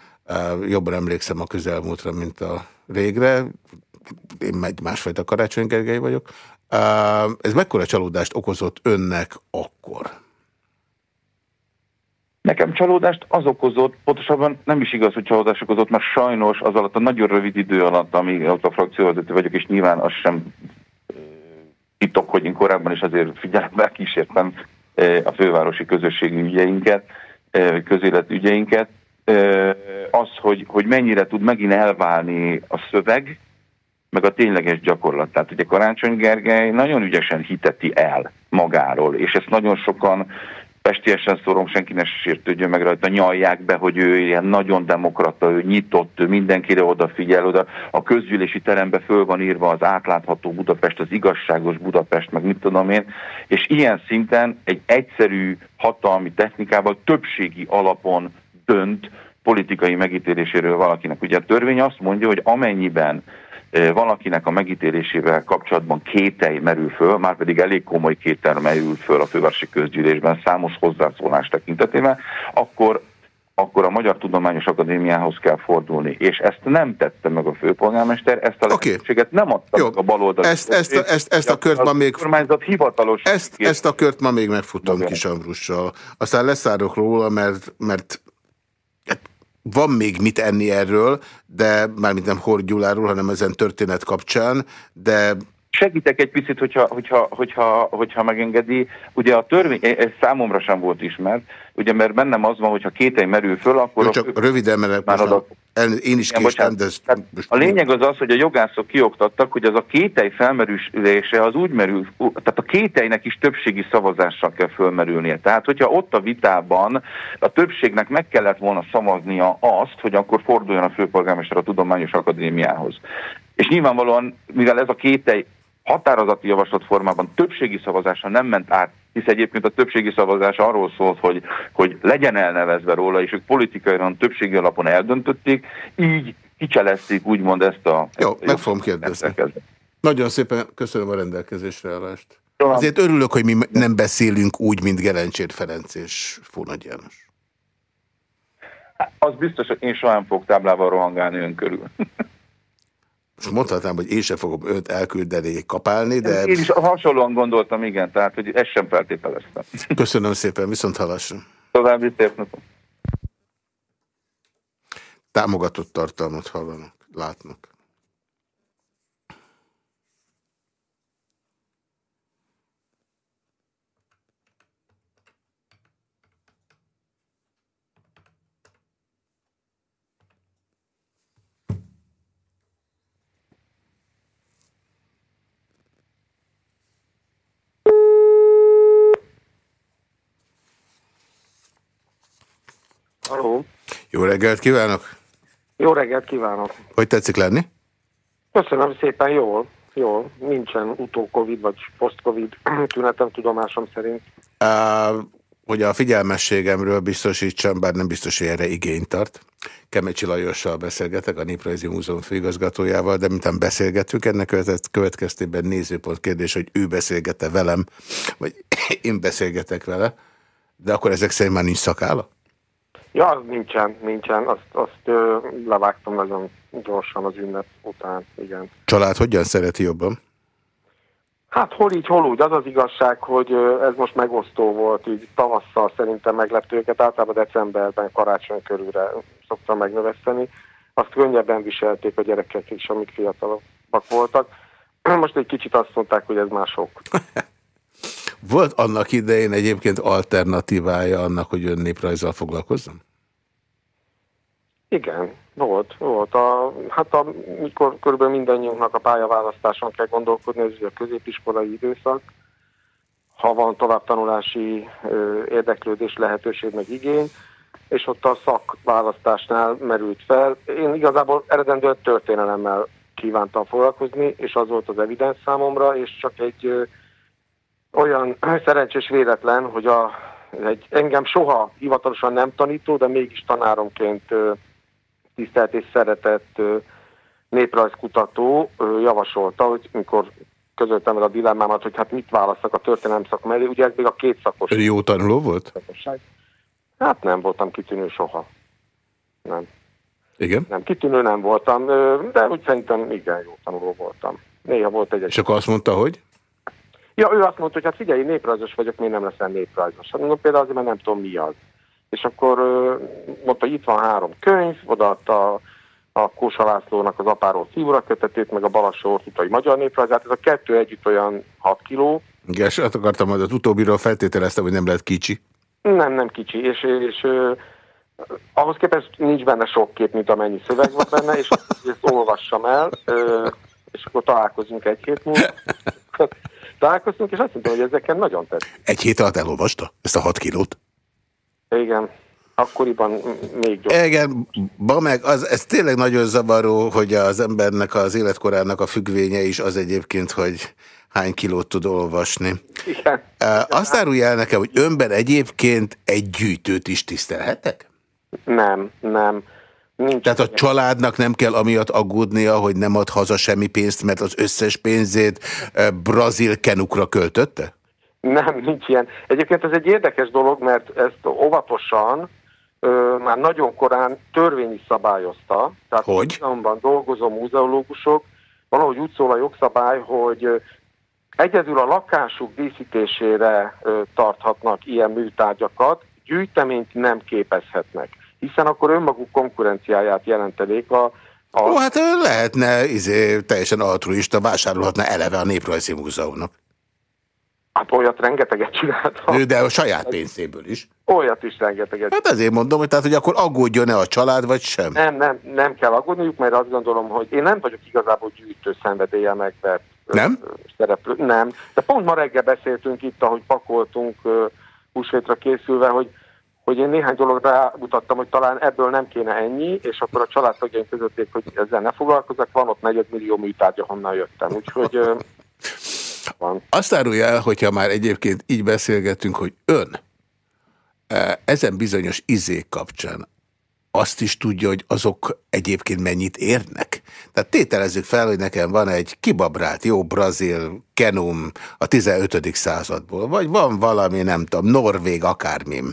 Jobban emlékszem a közelmúltra, mint a régre. én egy másfajta Karácsony Gergely vagyok. Ez mekkora csalódást okozott önnek akkor? Nekem csalódást az okozott, pontosabban nem is igaz, hogy csalódást okozott, mert sajnos az alatt a nagyon rövid idő alatt, amíg ott a frakcióvezető vagyok, és nyilván az sem titok, hogy én korábban is azért figyelembe kísértem a fővárosi közösségi ügyeinket, közéletügyeinket, az, hogy, hogy mennyire tud megint elválni a szöveg, meg a tényleges gyakorlat. Tehát ugye Karácsony Gergely nagyon ügyesen hiteti el magáról, és ezt nagyon sokan pestiesen szorom, senki ne sértődjön meg rajta, nyalják be, hogy ő ilyen nagyon demokrata, ő nyitott, ő mindenkire odafigyel, oda a közgyűlési terembe föl van írva az átlátható Budapest, az igazságos Budapest, meg mit tudom én, és ilyen szinten egy egyszerű hatalmi technikával többségi alapon dönt politikai megítéléséről valakinek. Ugye a törvény azt mondja, hogy amennyiben valakinek a megítélésével kapcsolatban kételj merül föl, már pedig elég komoly kétel merül föl a fővárosi közgyűlésben számos hozzászólás tekintetében, akkor akkor a Magyar Tudományos Akadémiához kell fordulni. És ezt nem tette meg a főpolgármester, ezt a lehetőséget okay. nem adta Jó. a baloldal. Ezt, ezt, ezt, ezt a kört ma még... hivatalos... Ezt, ezt a kört ma még megfutom Kis Ambrussal. Aztán leszállok róla, mert, mert van még mit enni erről, de mármint nem Horgyuláról, hanem ezen történet kapcsán, de Segítek egy picit, hogyha, hogyha, hogyha, hogyha megengedi. Ugye a törvény, ez számomra sem volt ismert, ugye mert bennem az van, hogyha kételj merül föl, akkor... Jó, csak röviden, mert már adat... én is késtem, de ez... A lényeg az az, hogy a jogászok kioktattak, hogy az a kételj felmerülése az úgy merül, tehát a kételynek is többségi szavazással kell fölmerülnie. Tehát, hogyha ott a vitában a többségnek meg kellett volna szavaznia azt, hogy akkor forduljon a főpolgármester a Tudományos Akadémiához. És nyilvánvalóan, mivel ez a kételj határozati javaslat formában többségi szavazása nem ment át, hisz egyébként a többségi szavazás arról szólt, hogy, hogy legyen elnevezve róla, és ők politikailag többségi alapon eldöntötték, így kicselezték úgymond ezt a... Jó, ezt, meg fogom kérdezni. Nagyon szépen köszönöm a rendelkezésre állást. Azért örülök, hogy mi nem beszélünk úgy, mint Gelencsér Ferenc és Fónagy János. Az biztos, hogy én soha nem fogok táblával rohangálni ön körül. Most mondhatnám, hogy én sem fogom őt elküldeni kapálni, de... Én is hasonlóan gondoltam, igen, tehát hogy ezt sem feltételeztem. Köszönöm szépen, viszont hallásra. További szép napot. Támogatott tartalmat hallanak, látnak. Halló. Jó reggelt kívánok! Jó reggelt kívánok! Hogy tetszik lenni? Köszönöm szépen, jól. Jól. Nincsen utó-covid vagy post-covid tünetem tudomásom szerint. Uh, hogy a figyelmességemről biztosítsam, bár nem biztos, hogy erre igényt tart. Kemecsi Lajossal beszélgetek, a Néprajzi Múzeum főigazgatójával, de mintán beszélgetünk, ennek következtében nézőpont kérdés, hogy ő beszélgete velem, vagy én beszélgetek vele, de akkor ezek szerint már nincs szakála? Ja, nincsen, nincsen. Azt, azt ö, levágtam nagyon gyorsan az ünnep után, igen. Család hogyan szereti jobban? Hát hol így, hol úgy. Az az igazság, hogy ez most megosztó volt, így tavasszal szerintem meglepő őket, általában decemberben, karácsony körülre szoktam megnöveszteni. Azt könnyebben viselték a gyerekek is, amik fiatalabbak voltak. Most egy kicsit azt mondták, hogy ez már sok. Volt annak idején egyébként alternatívája annak, hogy ön néprajzzal foglalkozzon? Igen, volt. volt. A, hát a, mikor körülbelül mindannyiunknak a pályaválasztáson kell gondolkodni, ez a középiskolai időszak, ha van továbbtanulási ö, érdeklődés, lehetőség, meg igény, és ott a szakválasztásnál merült fel. Én igazából eredendően történelemmel kívántam foglalkozni, és az volt az evidens számomra, és csak egy olyan szerencsés véletlen, hogy a, egy engem soha hivatalosan nem tanító, de mégis tanáromként tisztelt és szeretett néprajzkutató javasolta, hogy mikor közöltem el a dilemmámat, hogy hát mit választak a történelem szak mellé, ugye ez még a két szakos. Ő jó tanuló volt? Hát nem voltam kitűnő soha. Nem. Igen. Nem, kitűnő nem voltam, de úgy szerintem igen jó tanuló voltam. Néha volt egy... És akkor azt mondta, hogy? Ja, ő azt mondta, hogy hát figyelj, néprajzos vagyok, miért nem leszel néprajzos? Hát mondom, például azért, mert nem tudom mi az. És akkor mondta, hogy itt van három könyv, odaadta a Kósa Lászlónak az apáról szívura kötetét, meg a Balassó Ortutai magyar néprajzát. Ez a kettő együtt olyan 6 kiló. Igen, és azt akartam majd az utóbbiról feltételeztem, hogy nem lehet kicsi. Nem, nem kicsi, és, és és ahhoz képest nincs benne sok kép, mint amennyi szöveg van benne, és ezt olvassam el, és akkor találkozunk egy hét múlva. Találkoztunk, és azt mondtam, hogy ezeken nagyon tett. Egy hét alatt elolvasta ezt a hat kilót? Igen, akkoriban még gyorsan. Igen, ba meg, az, ez tényleg nagyon zavaró, hogy az embernek az életkorának a függvénye is az egyébként, hogy hány kilót tud olvasni. Igen. Azt árulja el nekem, hogy önben egyébként egy gyűjtőt is tisztelhetek? Nem, nem. Nincs Tehát a családnak nem kell amiatt aggódnia, hogy nem ad haza semmi pénzt, mert az összes pénzét brazil kenukra költötte? Nem, nincs ilyen. Egyébként ez egy érdekes dolog, mert ezt óvatosan ö, már nagyon korán törvény is szabályozta. Tehát hogy? Múzeumban dolgozó múzeológusok, valahogy úgy szól a jogszabály, hogy egyedül a lakásuk díszítésére ö, tarthatnak ilyen műtárgyakat, gyűjteményt nem képezhetnek, hiszen akkor önmaguk konkurenciáját jelentenék a a... Ó, hát lehetne izé, teljesen altruista, vásárolhatna eleve a Néprajzi Múzeumnak. Hát olyat rengeteget csináltam. De a saját pénzéből is. Olyat is rengeteget. Hát ezért mondom, hogy, tehát, hogy akkor aggódjon-e a család, vagy sem? Nem, nem, nem kell aggódniuk, mert azt gondolom, hogy én nem vagyok igazából gyűjtő szenvedélye nem? szereplő. Nem. De pont ma reggel beszéltünk itt, ahogy pakoltunk húsvétra készülve, hogy hogy én néhány dologra mutattam, hogy talán ebből nem kéne ennyi, és akkor a családtagjaink közötték, hogy ezzel ne foglalkozok, van ott negyedmillió műtárgy, ahonnan jöttem. Úgyhogy van. Azt árulja el, hogyha már egyébként így beszélgetünk, hogy ön ezen bizonyos izék kapcsán azt is tudja, hogy azok egyébként mennyit érnek. Tehát tételezzük fel, hogy nekem van egy kibabrált jó brazil kenum a 15. századból, vagy van valami, nem tudom, norvég akármim.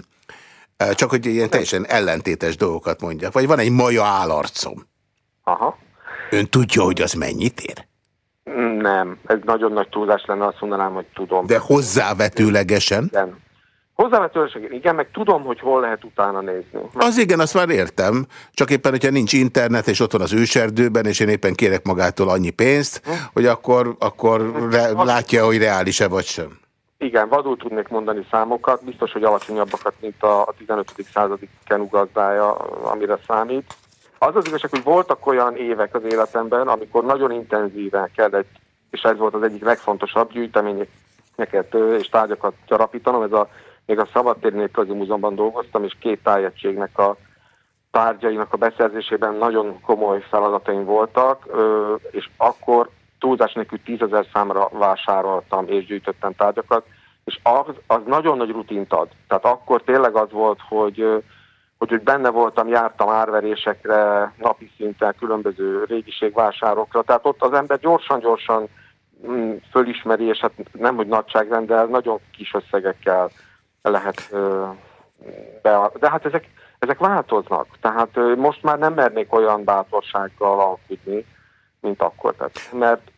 Csak hogy ilyen teljesen ellentétes dolgokat mondjak. Vagy van egy maja állarcom. Aha. Ön tudja, hogy az mennyit ér? Nem, ez nagyon nagy túlzás lenne, azt mondanám, hogy tudom. De hozzávetőlegesen? Igen. Hozzávetőlegesen, igen, meg tudom, hogy hol lehet utána nézni. Az igen, azt már értem. Csak éppen, hogyha nincs internet, és ott van az őserdőben, és én éppen kérek magától annyi pénzt, hm? hogy akkor, akkor re látja, hogy reális-e vagy sem. Igen, vadul tudnék mondani számokat, biztos, hogy alacsonyabbakat, mint a 15. századi Kenu gazdája, amire számít. Az az igazság, hogy voltak olyan évek az életemben, amikor nagyon intenzíven kellett, és ez volt az egyik legfontosabb gyűjteményeket és tárgyakat gyarapítanom. Ez a, még a Szabadtéri Néprajzi Múzeumban dolgoztam, és két tájegységnek a tárgyainak a beszerzésében nagyon komoly feladataim voltak, és akkor túlzás nélkül tízezer számra vásároltam és gyűjtöttem tárgyakat, és az, az nagyon nagy rutint ad. Tehát akkor tényleg az volt, hogy, hogy, hogy benne voltam, jártam árverésekre, napi szinten, különböző régiségvásárokra, tehát ott az ember gyorsan-gyorsan mm, fölismeri, és hát nem, hogy nagyságrendel, nagyon kis összegekkel lehet be, de hát ezek, ezek változnak. Tehát most már nem mernék olyan bátorsággal alkudni, mint akkor. Tehát, mert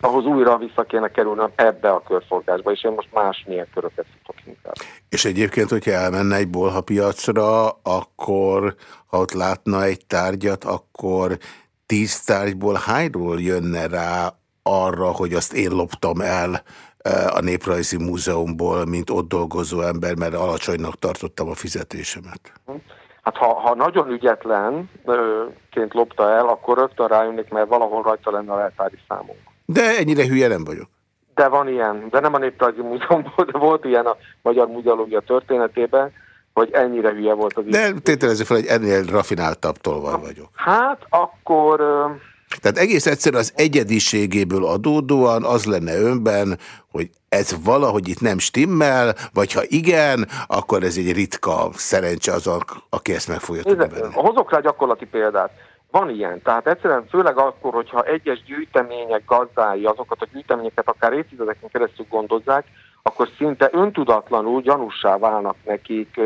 ahhoz újra vissza kéne kerülnöm ebbe a körforgásba, és én most másmilyen köröket futok inkább. És egyébként, hogyha elmenne egy bolhapiacra, akkor ha ott látna egy tárgyat, akkor tíz tárgyból hányról jönne rá arra, hogy azt én loptam el eh, a Néprajzi Múzeumból, mint ott dolgozó ember, mert alacsonynak tartottam a fizetésemet. Hát ha, ha nagyon ügyetlenként lopta el, akkor rögtön rájönnék, mert valahol rajta lenne a leltári számunk. De ennyire hülye nem vagyok. De van ilyen, de nem a Néprajzi Múzeumból, de volt ilyen a Magyar Múzeológia történetében, hogy ennyire hülye volt az De tételezzük fel, hogy ennél rafináltabb tolval vagyok. Hát akkor... Tehát egész egyszerűen az egyediségéből adódóan az lenne önben, hogy ez valahogy itt nem stimmel, vagy ha igen, akkor ez egy ritka szerencse az, aki ezt meg fogja tudni Hozok rá gyakorlati példát. Van ilyen, tehát egyszerűen főleg akkor, hogyha egyes gyűjtemények gazdái azokat a gyűjteményeket akár évtizedeken keresztül gondozzák, akkor szinte öntudatlanul gyanussá válnak nekik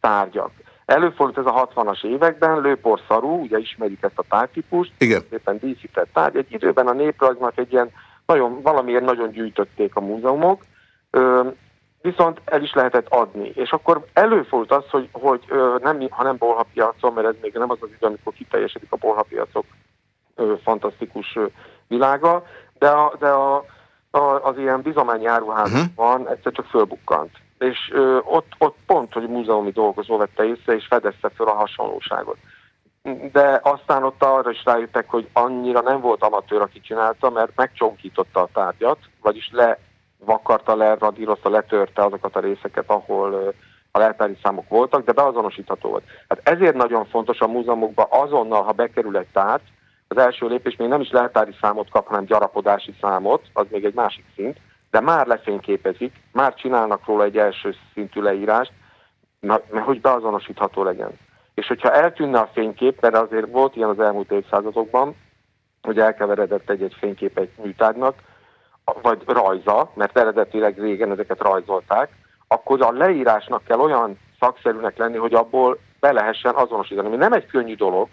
tárgyak. Előfordult ez a 60-as években, lőporszarú, ugye ismerjük ezt a tárgytípust, Igen. szépen díszített tárgy. Egy időben a néprajznak egy ilyen, nagyon, valamiért nagyon gyűjtötték a múzeumok, ö, viszont el is lehetett adni. És akkor előfordult az, hogy, hogy ö, nem, ha nem bolhapiacon, mert ez még nem az az idő, amikor kiteljesedik a bolhapiacok ö, fantasztikus ö, világa, de, a, de a, a, az ilyen bizományi áruházban uh-huh. egyszer csak fölbukkant. És ö, ott, ott pont, hogy múzeumi dolgozó vette észre, és fedezte föl a hasonlóságot. De aztán ott arra is rájöttek, hogy annyira nem volt amatőr, aki csinálta, mert megcsonkította a tárgyat, vagyis le vakarta, leradírozta, letörte azokat a részeket, ahol a leltári számok voltak, de beazonosítható volt. Hát ezért nagyon fontos a múzeumokban azonnal, ha bekerül egy tárgy, az első lépés még nem is leltári számot kap, hanem gyarapodási számot, az még egy másik szint, de már lefényképezik, már csinálnak róla egy első szintű leírást, mert hogy beazonosítható legyen. És hogyha eltűnne a fénykép, mert azért volt ilyen az elmúlt évszázadokban, hogy elkeveredett egy-egy fénykép egy műtárgynak, vagy rajza, mert eredetileg régen ezeket rajzolták, akkor a leírásnak kell olyan szakszerűnek lenni, hogy abból be lehessen azonosítani. Ami nem egy könnyű dolog,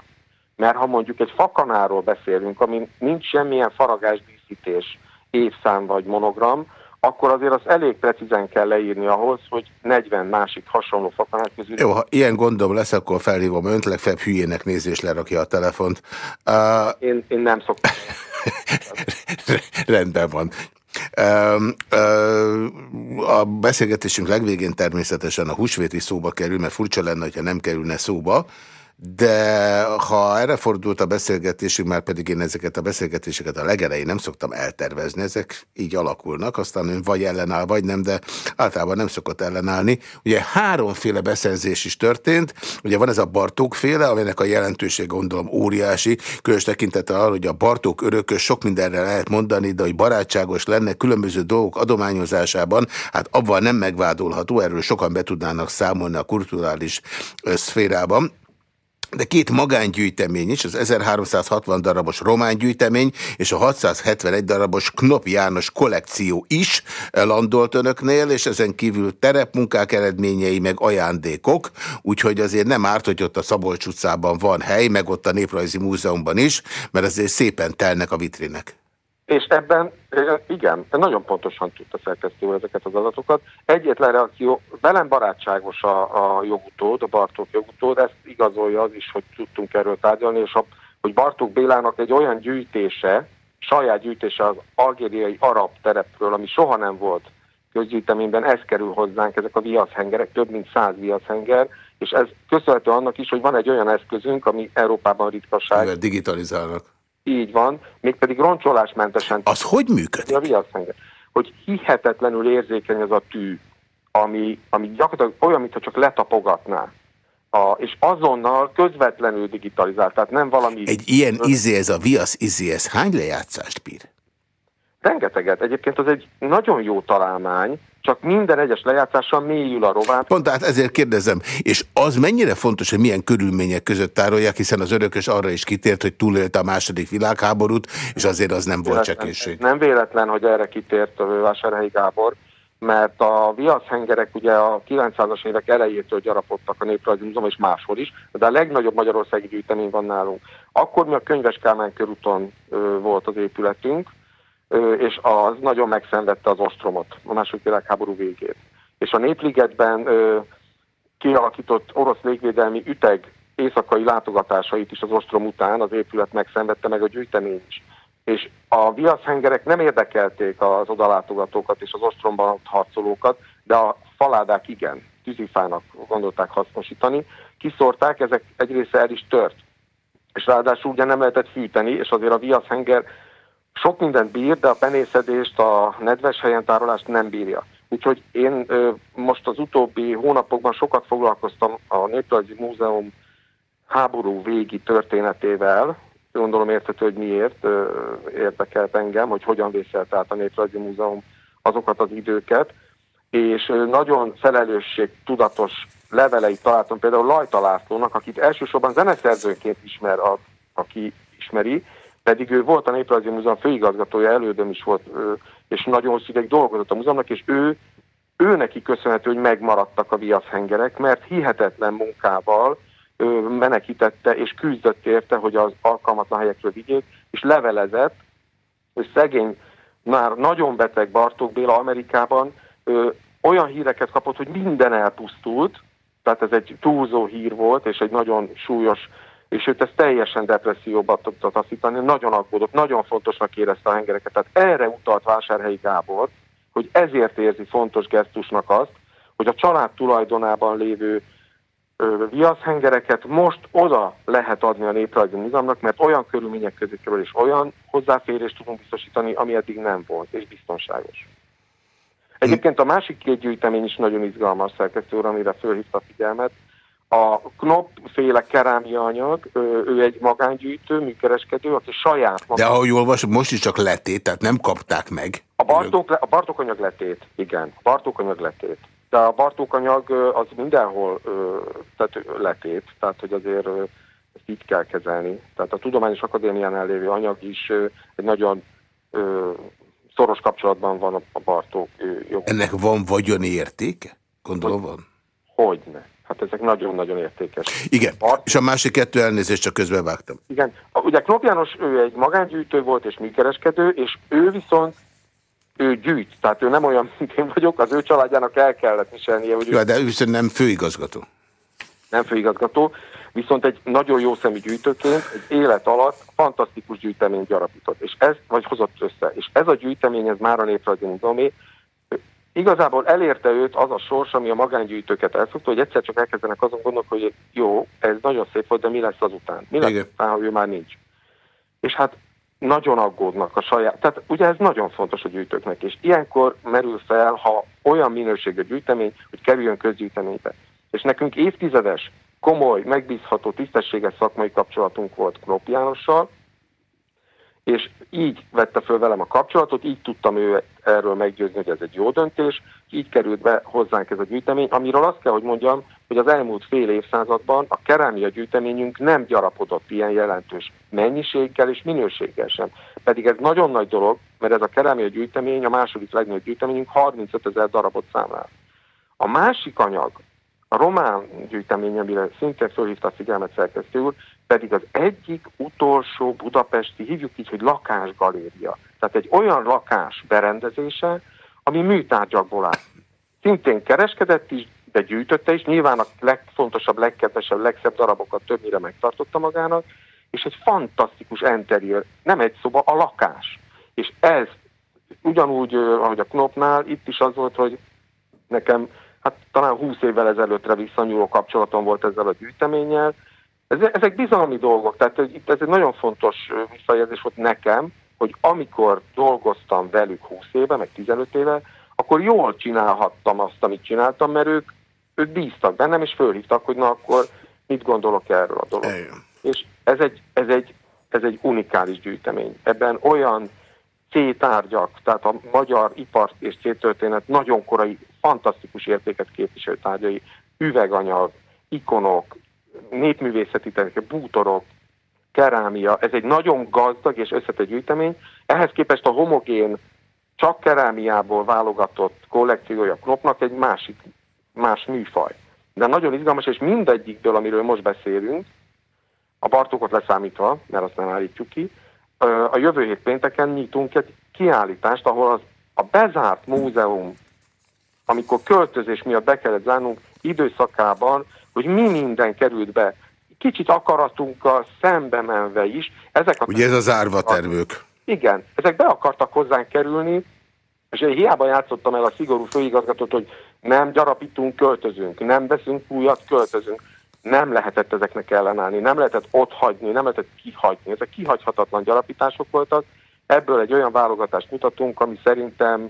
mert ha mondjuk egy fakanáról beszélünk, ami nincs semmilyen faragás, díszítés, évszám vagy monogram, akkor azért az elég precízen kell leírni ahhoz, hogy 40 másik hasonló fakanák közül... Jó, ha ilyen gondom lesz, akkor felhívom önt, legfeljebb hülyének nézés lerakja a telefont. Uh... Én, én nem szoktam. Rendben van. A beszélgetésünk legvégén természetesen a húsvéti szóba kerül, mert furcsa lenne, ha nem kerülne szóba, de ha erre fordult a beszélgetésünk, már pedig én ezeket a beszélgetéseket a legelején nem szoktam eltervezni, ezek így alakulnak, aztán ön vagy ellenáll, vagy nem, de általában nem szokott ellenállni. Ugye háromféle beszerzés is történt, ugye van ez a Bartók féle, aminek a jelentőség gondolom óriási, különös tekintettel arra, hogy a Bartók örökös sok mindenre lehet mondani, de hogy barátságos lenne különböző dolgok adományozásában, hát abban nem megvádolható, erről sokan be tudnának számolni a kulturális szférában de két magángyűjtemény is, az 1360 darabos román gyűjtemény és a 671 darabos Knop János kollekció is landolt önöknél, és ezen kívül terepmunkák eredményei, meg ajándékok, úgyhogy azért nem árt, hogy ott a Szabolcs utcában van hely, meg ott a Néprajzi Múzeumban is, mert azért szépen telnek a vitrinek. És ebben, igen, nagyon pontosan tudta szerkesztő ezeket az adatokat. Egyetlen reakció, velem barátságos a, a jogutód, a Bartók jogutód, ezt igazolja az is, hogy tudtunk erről tárgyalni, és a, hogy Bartók Bélának egy olyan gyűjtése, saját gyűjtése az algériai arab terepről, ami soha nem volt közgyűjteményben, ez kerül hozzánk, ezek a viaszhengerek, több mint száz viaszhenger, és ez köszönhető annak is, hogy van egy olyan eszközünk, ami Európában ritkaság. Mivel digitalizálnak. Így van, mégpedig roncsolásmentesen. Az hogy működik? A viaszhenger. Hogy hihetetlenül érzékeny az a tű, ami, ami gyakorlatilag olyan, mintha csak letapogatná. A, és azonnal közvetlenül digitalizált, tehát nem valami... Egy ilyen izé, ez a viasz izé, ez hány lejátszást bír? Rengeteget. Egyébként az egy nagyon jó találmány, csak minden egyes lejátszással mélyül a rovát. Pont tehát ezért kérdezem, és az mennyire fontos, hogy milyen körülmények között tárolják, hiszen az örökös arra is kitért, hogy túlélte a második világháborút, és azért az nem volt csekészség. Nem véletlen, hogy erre kitért a Vásárhelyi Gábor, mert a viaszhengerek ugye a 900-as évek elejétől gyarapodtak a Néprajzi Múzeum és máshol is, de a legnagyobb magyarországi gyűjtemény van nálunk. Akkor mi a Könyves Kálmán körúton volt az épületünk, és az nagyon megszenvedte az ostromot a második világháború végén. És a Népligetben kialakított orosz légvédelmi üteg éjszakai látogatásait is az ostrom után az épület megszenvedte, meg a gyűjtemény is. És a viaszhengerek nem érdekelték az odalátogatókat és az ostromban harcolókat, de a faládák igen, tűzifának gondolták hasznosítani. Kiszórták, ezek egy része el is tört. És ráadásul ugye nem lehetett fűteni, és azért a viaszhenger sok mindent bír, de a penészedést, a nedves helyen tárolást nem bírja. Úgyhogy én ö, most az utóbbi hónapokban sokat foglalkoztam a Néprajzi Múzeum háború végi történetével. Gondolom érthető, hogy miért ö, érdekelt engem, hogy hogyan vészelt át a Néprajzi Múzeum azokat az időket. És ö, nagyon felelősség tudatos leveleit találtam például Lajta Lászlónak, akit elsősorban zeneszerzőként ismer, a, aki ismeri, pedig ő volt a Néprajzi Múzeum főigazgatója, elődöm is volt, és nagyon hosszú ideig dolgozott a múzeumnak, és ő, ő neki köszönhető, hogy megmaradtak a viaszhengerek, mert hihetetlen munkával menekítette és küzdött érte, hogy az alkalmatlan helyekről vigyék, és levelezett, hogy szegény, már nagyon beteg Bartók Béla Amerikában ö, olyan híreket kapott, hogy minden elpusztult, tehát ez egy túlzó hír volt, és egy nagyon súlyos, és őt ezt teljesen depresszióba tudta taszítani, nagyon aggódott, nagyon fontosnak érezte a hengereket. Tehát erre utalt Vásárhelyi Gábor, hogy ezért érzi fontos gesztusnak azt, hogy a család tulajdonában lévő viaszhengereket most oda lehet adni a néprajzi nizamnak, mert olyan körülmények közé kerül, és olyan hozzáférést tudunk biztosítani, ami eddig nem volt, és biztonságos. Egyébként a másik két gyűjtemény is nagyon izgalmas szerkesztő úr, amire fölhívta a figyelmet. A Knop féle kerámia anyag, ő egy magángyűjtő, műkereskedő, aki saját maga... De ahogy olvasom, most is csak letét, tehát nem kapták meg. A Bartók, a Bartók anyag letét, igen. A Bartók anyag letét. De a Bartók anyag az mindenhol tehát letét, tehát hogy azért ezt így kell kezelni. Tehát a Tudományos Akadémián lévő anyag is egy nagyon szoros kapcsolatban van a Bartók jog. Ennek van vagyoni értéke? Gondolom van. Hogyne. Hát ezek nagyon-nagyon értékes. Igen, Bart... és a másik kettő elnézést csak közben vágtam. Igen, ugye Knop János, ő egy magángyűjtő volt és műkereskedő, és ő viszont ő gyűjt, tehát ő nem olyan, mint én vagyok, az ő családjának el kellett viselnie. Hogy Jó, ő... de ő viszont nem főigazgató. Nem főigazgató, viszont egy nagyon jó szemű gyűjtőként egy élet alatt fantasztikus gyűjteményt gyarapított, és ez, vagy hozott össze. És ez a gyűjtemény, ez már a Néprajzi Múzeumé, igazából elérte őt az a sors, ami a magángyűjtőket elszokta, hogy egyszer csak elkezdenek azon gondolkodni, hogy jó, ez nagyon szép volt, de mi lesz azután? Mi lesz azután, ha ő már nincs? És hát nagyon aggódnak a saját, tehát ugye ez nagyon fontos a gyűjtőknek, és ilyenkor merül fel, ha olyan minőségű gyűjtemény, hogy kerüljön közgyűjteménybe. És nekünk évtizedes, komoly, megbízható, tisztességes szakmai kapcsolatunk volt Klopp Jánossal, és így vette föl velem a kapcsolatot, így tudtam ő erről meggyőzni, hogy ez egy jó döntés, így került be hozzánk ez a gyűjtemény, amiről azt kell, hogy mondjam, hogy az elmúlt fél évszázadban a kerámia gyűjteményünk nem gyarapodott ilyen jelentős mennyiséggel és minőséggel sem. Pedig ez nagyon nagy dolog, mert ez a kerámia gyűjtemény, a második legnagyobb gyűjteményünk 35 ezer darabot számlál. A másik anyag, a román gyűjtemény, amire szintén felhívta a figyelmet szerkesztő úr, pedig az egyik utolsó budapesti, hívjuk így, hogy lakásgaléria. Tehát egy olyan lakás berendezése, ami műtárgyakból áll. Szintén kereskedett is, de gyűjtötte is, nyilván a legfontosabb, legkedvesebb, legszebb darabokat többnyire megtartotta magának, és egy fantasztikus interiőr, nem egy szoba, a lakás. És ez ugyanúgy, ahogy a Knopnál, itt is az volt, hogy nekem hát talán 20 évvel ezelőttre visszanyúló kapcsolatom volt ezzel a gyűjteménnyel. Ezek bizalmi dolgok, tehát itt ez egy nagyon fontos visszajelzés volt nekem, hogy amikor dolgoztam velük 20 éve, meg 15 éve, akkor jól csinálhattam azt, amit csináltam, mert ők, ők bíztak bennem, és fölhívtak, hogy na akkor mit gondolok erről a dolog. És ez egy, ez, egy, ez egy unikális gyűjtemény. Ebben olyan C-tárgyak, tehát a magyar ipar és C-történet nagyon korai, fantasztikus értéket képviselő tárgyai, üveganyag, ikonok, népművészeti termékek, bútorok, kerámia, ez egy nagyon gazdag és összetett gyűjtemény. Ehhez képest a homogén, csak kerámiából válogatott kollekciója Knopnak egy másik, más műfaj. De nagyon izgalmas, és mindegyikből, amiről most beszélünk, a Bartókot leszámítva, mert azt nem állítjuk ki, a jövő hét pénteken nyitunk egy kiállítást, ahol az, a bezárt múzeum, amikor költözés miatt be kellett zárnunk időszakában, hogy mi minden került be, kicsit akaratunkkal szembe menve is. Ezek a Ugye ez az árva tervők. Igen, ezek be akartak hozzánk kerülni, és én hiába játszottam el a szigorú főigazgatót, hogy nem gyarapítunk, költözünk, nem veszünk újat, költözünk nem lehetett ezeknek ellenállni, nem lehetett ott hagyni, nem lehetett kihagyni. Ezek kihagyhatatlan gyarapítások voltak. Ebből egy olyan válogatást mutatunk, ami szerintem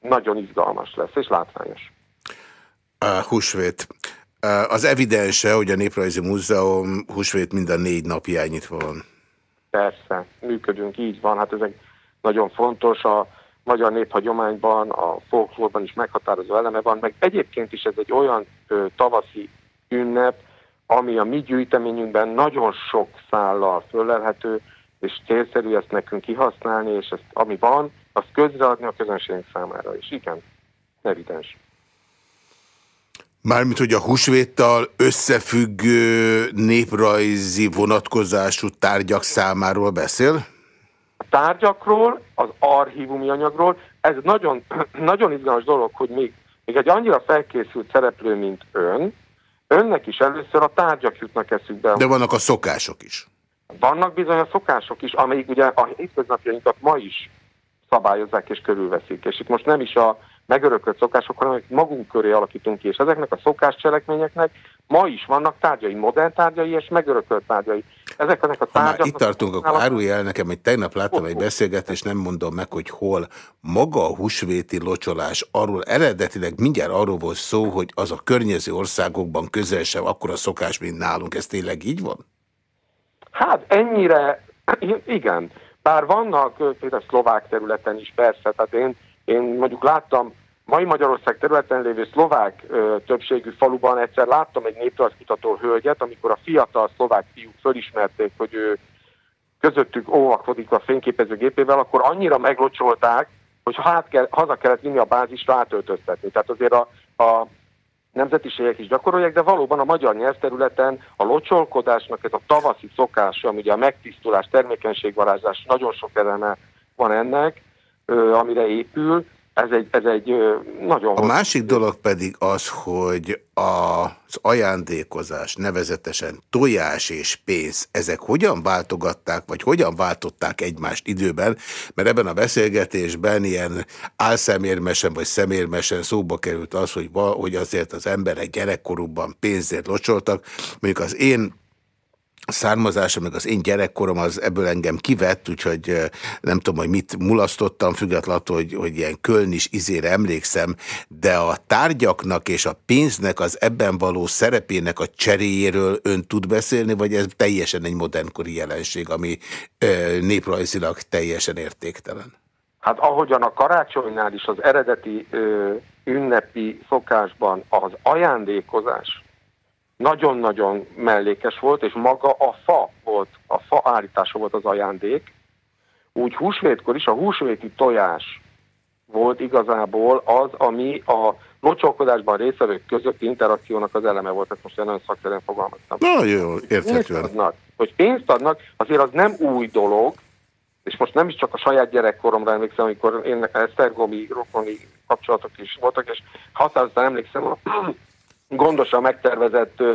nagyon izgalmas lesz, és látványos. A húsvét. Az evidense, hogy a Néprajzi Múzeum húsvét minden négy nap nyitva van. Persze, működünk, így van. Hát ezek nagyon fontos. A magyar néphagyományban, a folklórban is meghatározó eleme van, meg egyébként is ez egy olyan ö, tavaszi ünnep, ami a mi gyűjteményünkben nagyon sok szállal fölelhető, és célszerű ezt nekünk kihasználni, és ezt, ami van, azt közreadni a közönségünk számára is. Igen, evidens. Mármint, hogy a húsvéttal összefüggő néprajzi vonatkozású tárgyak számáról beszél? A tárgyakról, az archívumi anyagról, ez nagyon, nagyon izgalmas dolog, hogy még, még egy annyira felkészült szereplő, mint ön, önnek is először a tárgyak jutnak eszükbe. De vannak a szokások is. Vannak bizony a szokások is, amelyik ugye a hétköznapjainkat ma is szabályozzák és körülveszik. És itt most nem is a megörökölt szokások, hanem magunk köré alakítunk ki, és ezeknek a szokáscselekményeknek ma is vannak tárgyai, modern tárgyai és megörökölt tárgyai. Ezeknek a tárgyaknak... Itt tartunk, akkor árulj el nekem, hogy tegnap láttam egy beszélgetést, nem mondom meg, hogy hol. Maga a húsvéti locsolás, arról eredetileg mindjárt arról volt szó, hogy az a környező országokban közel sem akkora szokás, mint nálunk. Ez tényleg így van? Hát ennyire, igen. Bár vannak például szlovák területen is, persze, tehát én, én mondjuk láttam mai Magyarország területen lévő szlovák ö, többségű faluban egyszer láttam egy néprajzkutató hölgyet, amikor a fiatal szlovák fiúk fölismerték, hogy ő közöttük óvakodik a fényképezőgépével, akkor annyira meglocsolták, hogy hát kell, haza kellett vinni a bázisra átöltöztetni. Tehát azért a, a nemzetiségek is gyakorolják, de valóban a magyar nyelvterületen a locsolkodásnak ez a tavaszi szokása, ugye a megtisztulás, termékenységvarázsás, nagyon sok eleme van ennek, amire épül, ez egy, ez egy nagyon... A másik dolog pedig az, hogy az ajándékozás, nevezetesen tojás és pénz, ezek hogyan váltogatták, vagy hogyan váltották egymást időben, mert ebben a beszélgetésben ilyen álszemérmesen vagy szemérmesen szóba került az, hogy, hogy azért az emberek gyerekkorukban pénzért locsoltak. Mondjuk az én származása, meg az én gyerekkorom az ebből engem kivett, úgyhogy nem tudom, hogy mit mulasztottam, függetlenül hogy, hogy ilyen kölnis izére emlékszem, de a tárgyaknak és a pénznek az ebben való szerepének a cseréjéről ön tud beszélni, vagy ez teljesen egy modernkori jelenség, ami néprajzilag teljesen értéktelen? Hát ahogyan a karácsonynál is az eredeti ö, ünnepi szokásban az ajándékozás nagyon-nagyon mellékes volt, és maga a fa volt, a fa állítása volt az ajándék. Úgy húsvétkor is a húsvéti tojás volt igazából az, ami a locsolkodásban részvevők közötti interakciónak az eleme volt, ezt most nagyon szakszerűen fogalmaztam. Na jó, érthetően. Adnak, hogy pénzt adnak, azért az nem új dolog, és most nem is csak a saját gyerekkoromra emlékszem, amikor én Esztergomi, rokoni kapcsolatok is voltak, és határozottan emlékszem a gondosan megtervezett ö,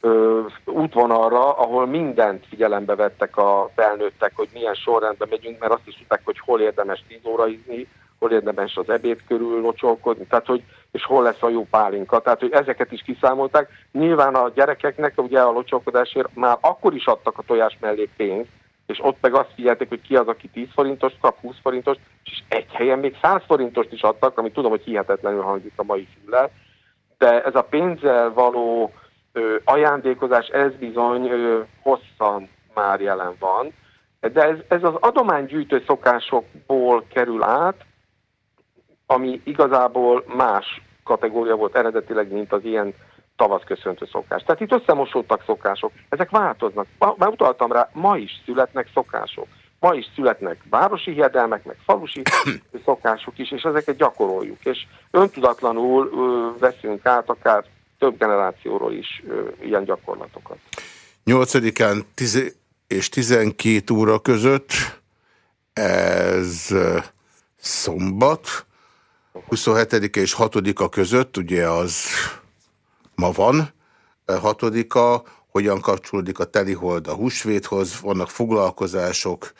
ö, útvonalra, ahol mindent figyelembe vettek a felnőttek, hogy milyen sorrendben megyünk, mert azt is tudták, hogy hol érdemes 10 óraizni, hol érdemes az ebéd körül locsolkodni, tehát hogy, és hol lesz a jó pálinka. Tehát, hogy ezeket is kiszámolták. Nyilván a gyerekeknek ugye a locsolkodásért már akkor is adtak a tojás mellé pénzt, és ott meg azt figyelték, hogy ki az, aki 10 forintos kap, 20 forintos, és egy helyen még 100 forintost is adtak, ami tudom, hogy hihetetlenül hangzik a mai füllel, de ez a pénzzel való ö, ajándékozás, ez bizony ö, hosszan már jelen van. De ez, ez az adománygyűjtő szokásokból kerül át, ami igazából más kategória volt eredetileg, mint az ilyen tavaszköszöntő szokás. Tehát itt összemosódtak szokások. Ezek változnak. Már utaltam rá, ma is születnek szokások. Ma is születnek városi hiedelmek, meg falusi szokások is, és ezeket gyakoroljuk. És öntudatlanul ö, veszünk át akár több generációról is ö, ilyen gyakorlatokat. 8-án 10 és 12 óra között ez szombat, 27 és 6-a között, ugye az ma van, 6-a, hogyan kapcsolódik a telihold a húsvéthoz, vannak foglalkozások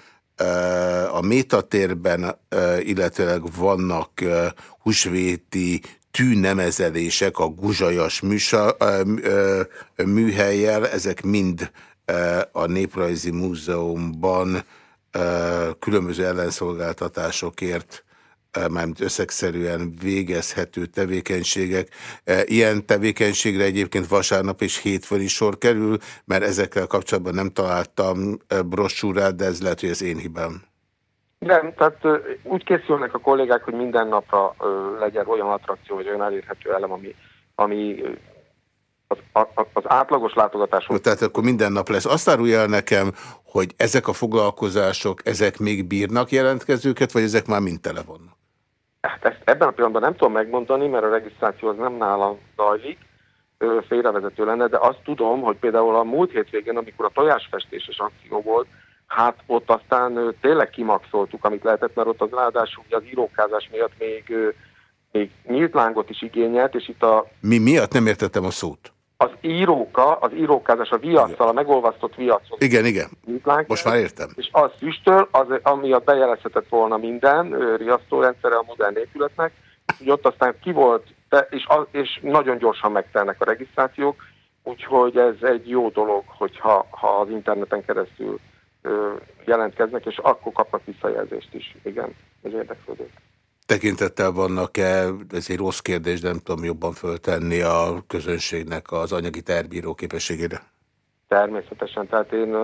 a métatérben, illetőleg vannak húsvéti tűnemezelések a guzsajas műsa, műhelyjel, ezek mind a Néprajzi Múzeumban különböző ellenszolgáltatásokért mármint összegszerűen végezhető tevékenységek. E, ilyen tevékenységre egyébként vasárnap és hétfőn is sor kerül, mert ezekkel kapcsolatban nem találtam e, brossúrát, de ez lehet, hogy ez én hibám. Nem, tehát úgy készülnek a kollégák, hogy minden napra legyen olyan attrakció, vagy olyan elérhető elem, ami, ami az, az átlagos látogatás. Tehát akkor minden nap lesz. Azt árulja el nekem, hogy ezek a foglalkozások, ezek még bírnak jelentkezőket, vagy ezek már mind tele vannak? Hát ezt ebben a pillanatban nem tudom megmondani, mert a regisztráció az nem nálam zajlik, félrevezető lenne, de azt tudom, hogy például a múlt hétvégén, amikor a tojásfestéses akció volt, hát ott aztán tényleg kimaxoltuk, amit lehetett, mert ott az ráadásul az írókázás miatt még, még nyílt lángot is igényelt, és itt a... Mi miatt? Nem értettem a szót. Az íróka, az írókázás a viacsal, a megolvasztott viacon. Igen, igen. Láng, Most már értem. És az füstöl, az, amiatt bejelezhetett volna minden riasztórendszere a modern épületnek, hogy ott aztán ki volt, és, és nagyon gyorsan megtelnek a regisztrációk, úgyhogy ez egy jó dolog, hogyha ha az interneten keresztül jelentkeznek, és akkor kapnak visszajelzést is. Igen, ez érdeklődő. Tekintettel vannak-e, ez egy rossz kérdés, de nem tudom jobban föltenni a közönségnek az anyagi terbíró képességére? Természetesen, tehát én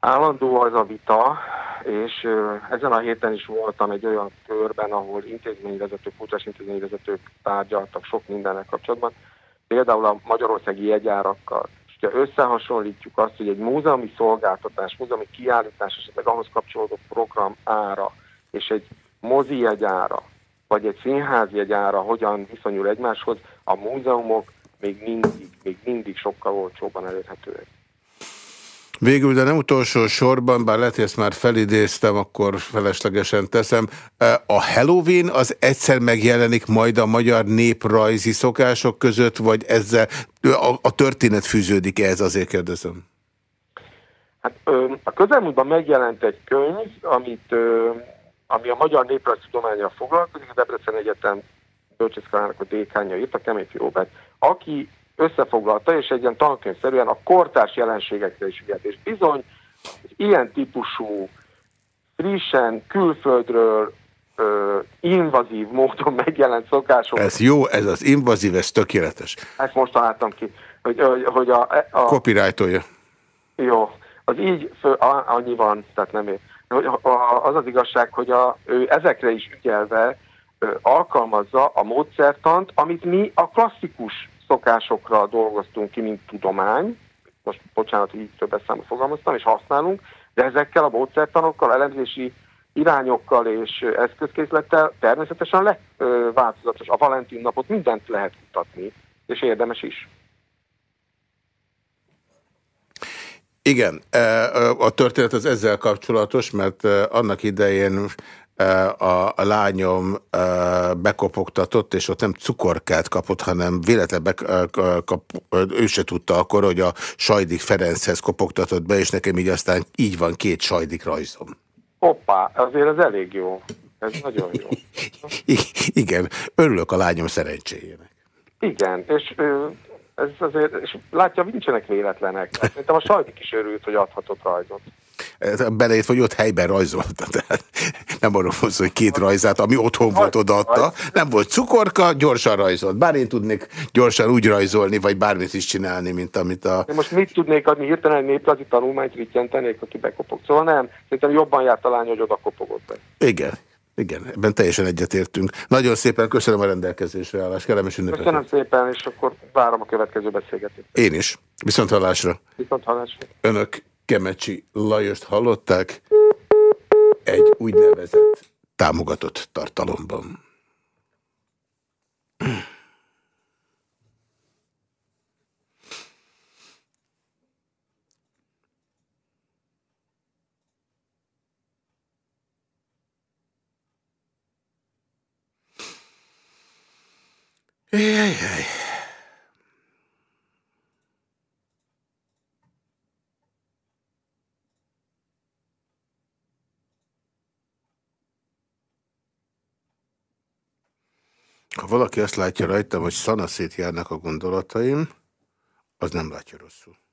állandó az a vita, és ezen a héten is voltam egy olyan körben, ahol intézményvezetők, kultúrás intézményvezetők tárgyaltak sok mindennek kapcsolatban, például a magyarországi jegyárakkal hogyha összehasonlítjuk azt, hogy egy múzeumi szolgáltatás, múzeumi kiállítás, esetleg ahhoz kapcsolódó program ára, és egy mozi jegyára, vagy egy színház jegyára hogyan viszonyul egymáshoz, a múzeumok még mindig, még mindig sokkal olcsóbban elérhetőek. Végül, de nem utolsó sorban, bár lehet, ezt már felidéztem, akkor feleslegesen teszem. A Halloween az egyszer megjelenik majd a magyar néprajzi szokások között, vagy ezzel a, a történet fűződik -e ez, azért kérdezem. Hát a közelmúltban megjelent egy könyv, amit, ami a magyar néprajz tudományra foglalkozik, a Debrecen Egyetem bölcsészkarának a dékánya írt, a Keméti Robert, aki összefoglalta, és egy ilyen tankönyvszerűen a kortárs jelenségekre is ügyelt. És bizony, ilyen típusú, frissen, külföldről ö, invazív módon megjelent szokások. Ez jó, ez az invazív, ez tökéletes. Ezt most találtam ki, hogy, hogy, hogy a, a... Copyrightolja. Jó, az így, fő, annyi van, tehát nem ér. Az az igazság, hogy a, ő ezekre is ügyelve alkalmazza a módszertant, amit mi a klasszikus szokásokra dolgoztunk ki, mint tudomány, most bocsánat, hogy így több számot fogalmaztam, és használunk, de ezekkel a módszertanokkal, elemzési irányokkal és eszközkészlettel természetesen lett változatos. A Valentin napot mindent lehet kutatni, és érdemes is. Igen, a történet az ezzel kapcsolatos, mert annak idején a, a lányom bekopogtatott, és ott nem cukorkát kapott, hanem véletlenül kap, ő se tudta akkor, hogy a Sajdik Ferenchez kopogtatott be, és nekem így aztán így van két Sajdik rajzom. Hoppá, azért ez elég jó. Ez nagyon jó. Igen, örülök a lányom szerencséjének. Igen, és ez azért, és látja, nincsenek véletlenek. Szerintem a Sajdik is örült, hogy adhatott rajzot. Belejött, hogy ott helyben rajzolta. Tehát nem arról volt hogy két rajzát, ami otthon volt, odaadta. Nem volt cukorka, gyorsan rajzolt. Bár én tudnék gyorsan úgy rajzolni, vagy bármit is csinálni, mint amit a... De most mit tudnék adni? Hirtelen egy néprazi tanulmányt rittyentenék, aki bekopog. Szóval nem. Szerintem jobban járt a lány, hogy oda kopogott. Igen. Igen, ebben teljesen egyetértünk. Nagyon szépen köszönöm a rendelkezésre állás. Kellemes ünnepet. Köszönöm szépen, és akkor várom a következő beszélgetést. Én is. Viszont hallásra. Viszont hallásra. Önök Kemecsi Lajost hallották egy úgynevezett támogatott tartalomban. Jajjaj. Ha valaki azt látja rajtam, hogy szanaszét járnak a gondolataim, az nem látja rosszul.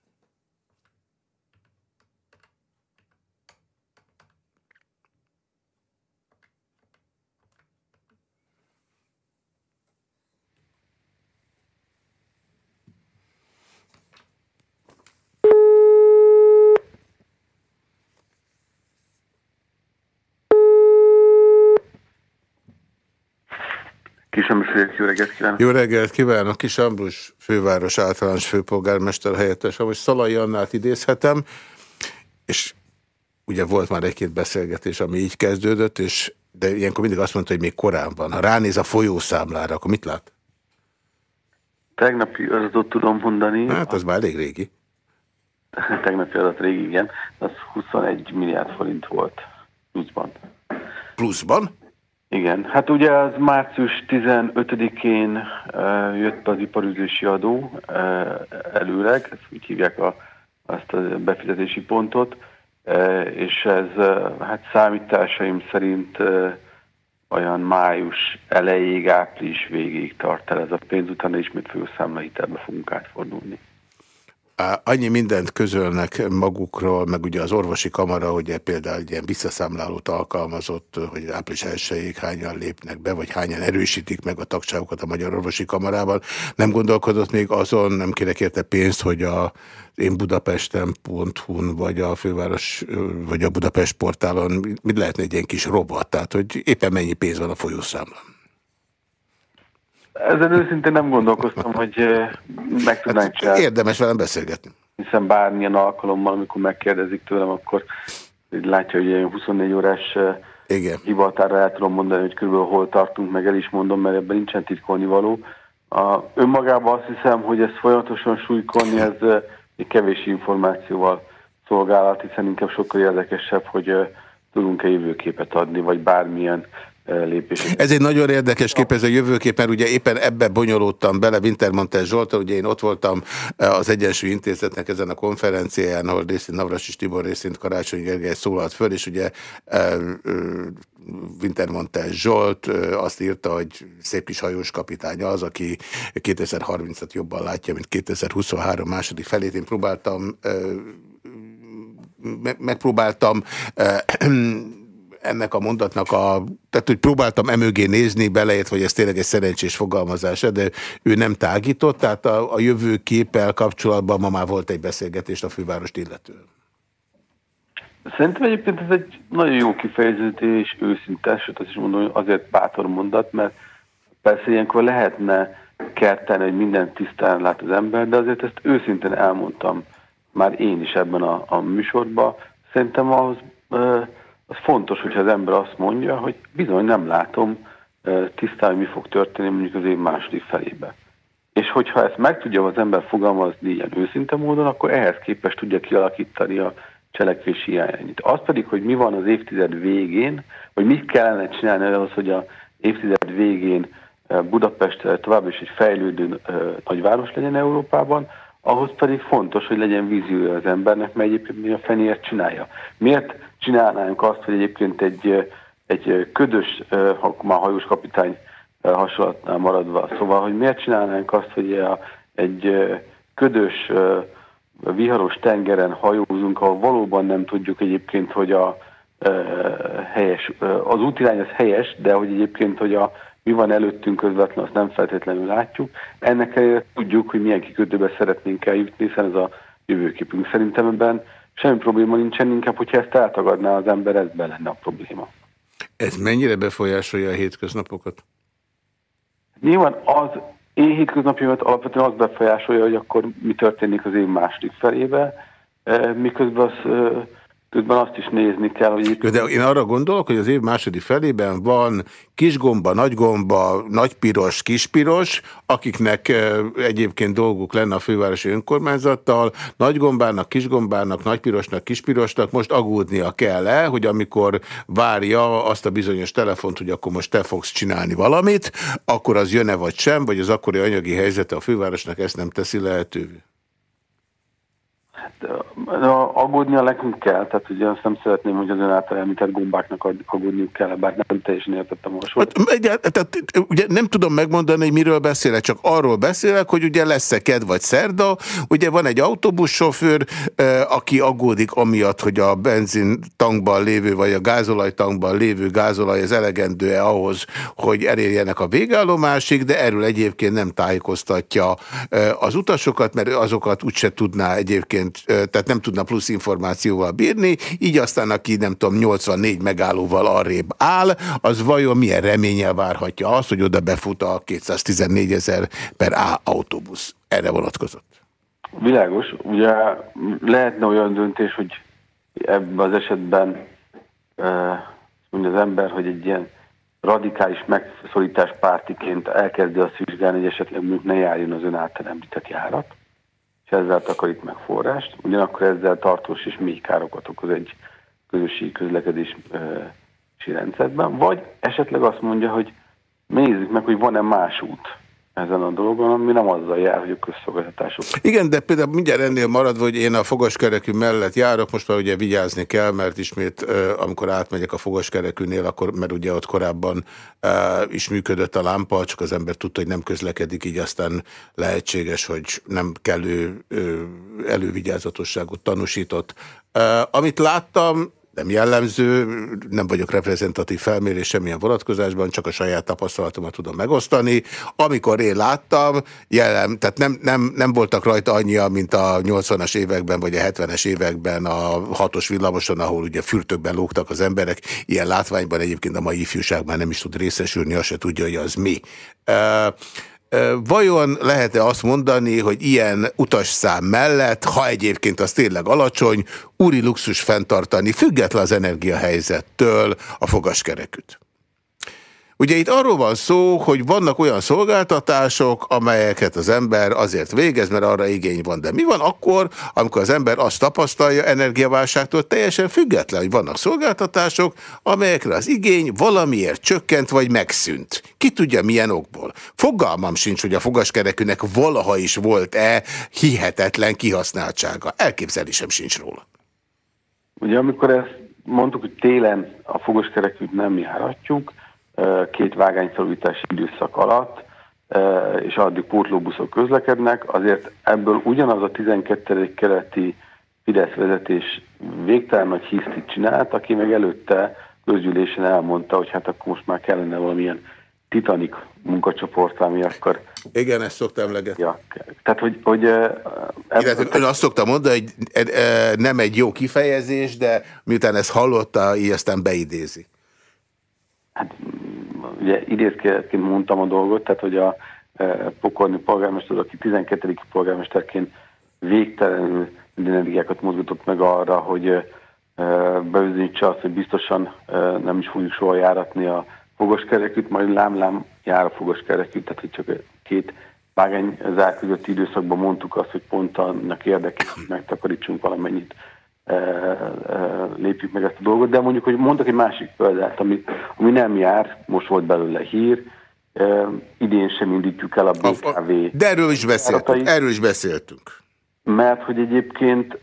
Kis Ambrus jó reggelt kívánok! Jó reggelt kívánok! Kis Ambrus főváros általános főpolgármester helyettes, ahogy Szalai Annát idézhetem, és ugye volt már egy-két beszélgetés, ami így kezdődött, és de ilyenkor mindig azt mondta, hogy még korán van. Ha ránéz a folyószámlára, akkor mit lát? tegnapi adatot tudom mondani. Hát az már elég régi. tegnapi adat régi, igen. Az 21 milliárd forint volt pluszban. Pluszban? Igen, hát ugye az március 15-én uh, jött az iparüzési adó uh, előleg, ezt úgy hívják a, azt a befizetési pontot, uh, és ez hát számításaim szerint olyan május elejéig, április végéig tart el ez a pénz, utána ismét főszámlahitelbe fogunk átfordulni. Annyi mindent közölnek magukról, meg ugye az orvosi kamara, ugye például ilyen visszaszámlálót alkalmazott, hogy április 1 hányan lépnek be, vagy hányan erősítik meg a tagságokat a Magyar Orvosi Kamarával. Nem gondolkodott még azon, nem kérek érte pénzt, hogy a én Budapesten.hu-n, vagy a főváros, vagy a Budapest portálon mit lehetne egy ilyen kis robot, tehát hogy éppen mennyi pénz van a folyószámlán. Ezen őszintén nem gondolkoztam, hogy meg tudnánk hát csinálni. Érdemes velem beszélgetni. Hiszen bármilyen alkalommal, amikor megkérdezik tőlem, akkor látja, hogy ilyen 24 órás Igen. hivatára el tudom mondani, hogy körülbelül hol tartunk, meg el is mondom, mert ebben nincsen titkolni való. A, önmagában azt hiszem, hogy ezt folyamatosan súlykolni, ez egy kevés információval szolgálat, hiszen inkább sokkal érdekesebb, hogy tudunk-e jövőképet adni, vagy bármilyen lépések. Ez egy nagyon érdekes kép, ez a jövőkép, mert ugye éppen ebbe bonyolódtam bele Wintermantel Zsoltal, ugye én ott voltam az Egyensúly Intézetnek ezen a konferencián, ahol részint Navras Tibor, részint Karácsony Gergely szólalt föl, és ugye Wintermantel Zsolt azt írta, hogy szép kis hajós kapitány az, aki 2030-at jobban látja, mint 2023 második felét. Én próbáltam megpróbáltam ennek a mondatnak a, tehát hogy próbáltam emögé nézni, beleért, hogy ez tényleg egy szerencsés fogalmazás, de ő nem tágított, tehát a, a jövő képpel kapcsolatban ma már volt egy beszélgetés a fővárost illetően. Szerintem egyébként ez egy nagyon jó kifejezés, őszinte, sőt azt is mondom, hogy azért bátor mondat, mert persze ilyenkor lehetne kerteni, hogy minden tisztán lát az ember, de azért ezt őszintén elmondtam már én is ebben a, a műsorban. Szerintem ahhoz az fontos, hogyha az ember azt mondja, hogy bizony nem látom tisztán, mi fog történni mondjuk az év második felébe. És hogyha ezt meg tudja az ember fogalmazni ilyen őszinte módon, akkor ehhez képest tudja kialakítani a cselekvési irányait. Az pedig, hogy mi van az évtized végén, vagy mit kellene csinálni ahhoz, hogy a évtized végén Budapest tovább is egy fejlődő nagyváros legyen Európában, ahhoz pedig fontos, hogy legyen víziója az embernek, mert egyébként mi a fenéért csinálja. Miért csinálnánk azt, hogy egyébként egy, egy ködös, ha már hajós kapitány hasonlatnál maradva, szóval, hogy miért csinálnánk azt, hogy egy ködös, viharos tengeren hajózunk, ahol valóban nem tudjuk egyébként, hogy a helyes, az útirány az helyes, de hogy egyébként, hogy a mi van előttünk közvetlenül, azt nem feltétlenül látjuk. Ennek tudjuk, hogy milyen kikötőbe szeretnénk eljutni, hiszen ez a jövőképünk. Szerintem ebben semmi probléma nincsen, inkább, hogyha ezt eltagadná az ember, ez be lenne a probléma. Ez mennyire befolyásolja a hétköznapokat? Nyilván az én hétköznapjaimat alapvetően az befolyásolja, hogy akkor mi történik az év második felébe, eh, miközben az eh, közben azt is nézni kell, hogy itt... De én arra gondolok, hogy az év második felében van kisgomba, nagygomba, nagypiros, kispiros, akiknek egyébként dolguk lenne a fővárosi önkormányzattal, nagygombának, kisgombának, nagypirosnak, kispirosnak most agódnia kell-e, hogy amikor várja azt a bizonyos telefont, hogy akkor most te fogsz csinálni valamit, akkor az jön-e vagy sem, vagy az akkori anyagi helyzete a fővárosnak ezt nem teszi lehetővé? Aggódnia nekünk kell, tehát ugye azt nem szeretném, hogy az ön által említett gombáknak aggódniuk kell, bár nem teljesen értettem sort. Hát, tehát, ugye nem tudom megmondani, hogy miről beszélek, csak arról beszélek, hogy ugye lesz-e ked vagy szerda, ugye van egy autóbussofőr, aki aggódik amiatt, hogy a benzin tankban lévő, vagy a gázolajtankban lévő gázolaj az elegendő-e ahhoz, hogy elérjenek a végállomásig, de erről egyébként nem tájékoztatja az utasokat, mert azokat úgyse tudná egyébként tehát nem tudna plusz információval bírni, így aztán aki nem tudom 84 megállóval arrébb áll, az vajon milyen reményel várhatja azt, hogy oda befut a 214 ezer per A autóbusz. Erre vonatkozott. Világos. Ugye lehetne olyan döntés, hogy ebben az esetben mondja az ember, hogy egy ilyen radikális megszorítás pártiként elkezdi azt vizsgálni, hogy esetleg mondjuk ne járjon az ön által említett járat, és ezzel takarít meg forrást, ugyanakkor ezzel tartós és mély károkat okoz egy közösségi közlekedési rendszerben, vagy esetleg azt mondja, hogy nézzük meg, hogy van-e más út, ezen a dolgon, ami nem azzal jár, hogy a közszolgáltatások. Igen, de például mindjárt ennél maradva, hogy én a fogaskerekű mellett járok, most már ugye vigyázni kell, mert ismét amikor átmegyek a fogaskerekűnél, akkor, mert ugye ott korábban is működött a lámpa, csak az ember tudta, hogy nem közlekedik, így aztán lehetséges, hogy nem kellő elővigyázatosságot tanúsított. Amit láttam, nem jellemző, nem vagyok reprezentatív felmérés semmilyen vonatkozásban, csak a saját tapasztalatomat tudom megosztani. Amikor én láttam, jellem, tehát nem, nem, nem voltak rajta annyia, mint a 80-as években, vagy a 70-es években a hatos villamoson, ahol ugye fürtökben lógtak az emberek. Ilyen látványban egyébként a mai ifjúság már nem is tud részesülni, azt se tudja, hogy az mi. Uh, Vajon lehet-e azt mondani, hogy ilyen utasszám mellett, ha egyébként az tényleg alacsony, úri luxus fenntartani, független az energiahelyzettől a fogaskereküt? Ugye itt arról van szó, hogy vannak olyan szolgáltatások, amelyeket az ember azért végez, mert arra igény van. De mi van akkor, amikor az ember azt tapasztalja energiaválságtól teljesen független, hogy vannak szolgáltatások, amelyekre az igény valamiért csökkent vagy megszűnt. Ki tudja milyen okból. Fogalmam sincs, hogy a fogaskerekűnek valaha is volt-e hihetetlen kihasználtsága. Elképzelésem sincs róla. Ugye amikor ezt mondtuk, hogy télen a fogaskerekűt nem járatjuk, két vágányfelújítási időszak alatt, és addig pótlóbuszok közlekednek, azért ebből ugyanaz a 12. keleti Fidesz vezetés végtelen nagy hisztit csinált, aki meg előtte közgyűlésen elmondta, hogy hát akkor most már kellene valamilyen titanik munkacsoport, ami akkor... Igen, ezt szoktam leget. Ja, tehát, hogy... hogy Illetve ön azt szoktam mondani, hogy nem egy jó kifejezés, de miután ezt hallotta, így aztán beidézi. Hát ugye idézként mondtam a dolgot, tehát hogy a e, pokorni polgármester, aki 12. polgármesterként végtelenül energiákat mozgatott meg arra, hogy e, beüzenítse azt, hogy biztosan e, nem is fogjuk soha járatni a fogaskerekűt, majd lám-lám jár a fogaskerekűt, tehát hogy csak két vágány zár időszakban mondtuk azt, hogy pont annak érdekében megtakarítsunk valamennyit lépjük meg ezt a dolgot, de mondjuk, hogy mondok egy másik példát, ami, ami nem jár, most volt belőle hír, idén sem indítjuk el a BKV. De erről is beszéltünk, erről is beszéltünk. Mert hogy egyébként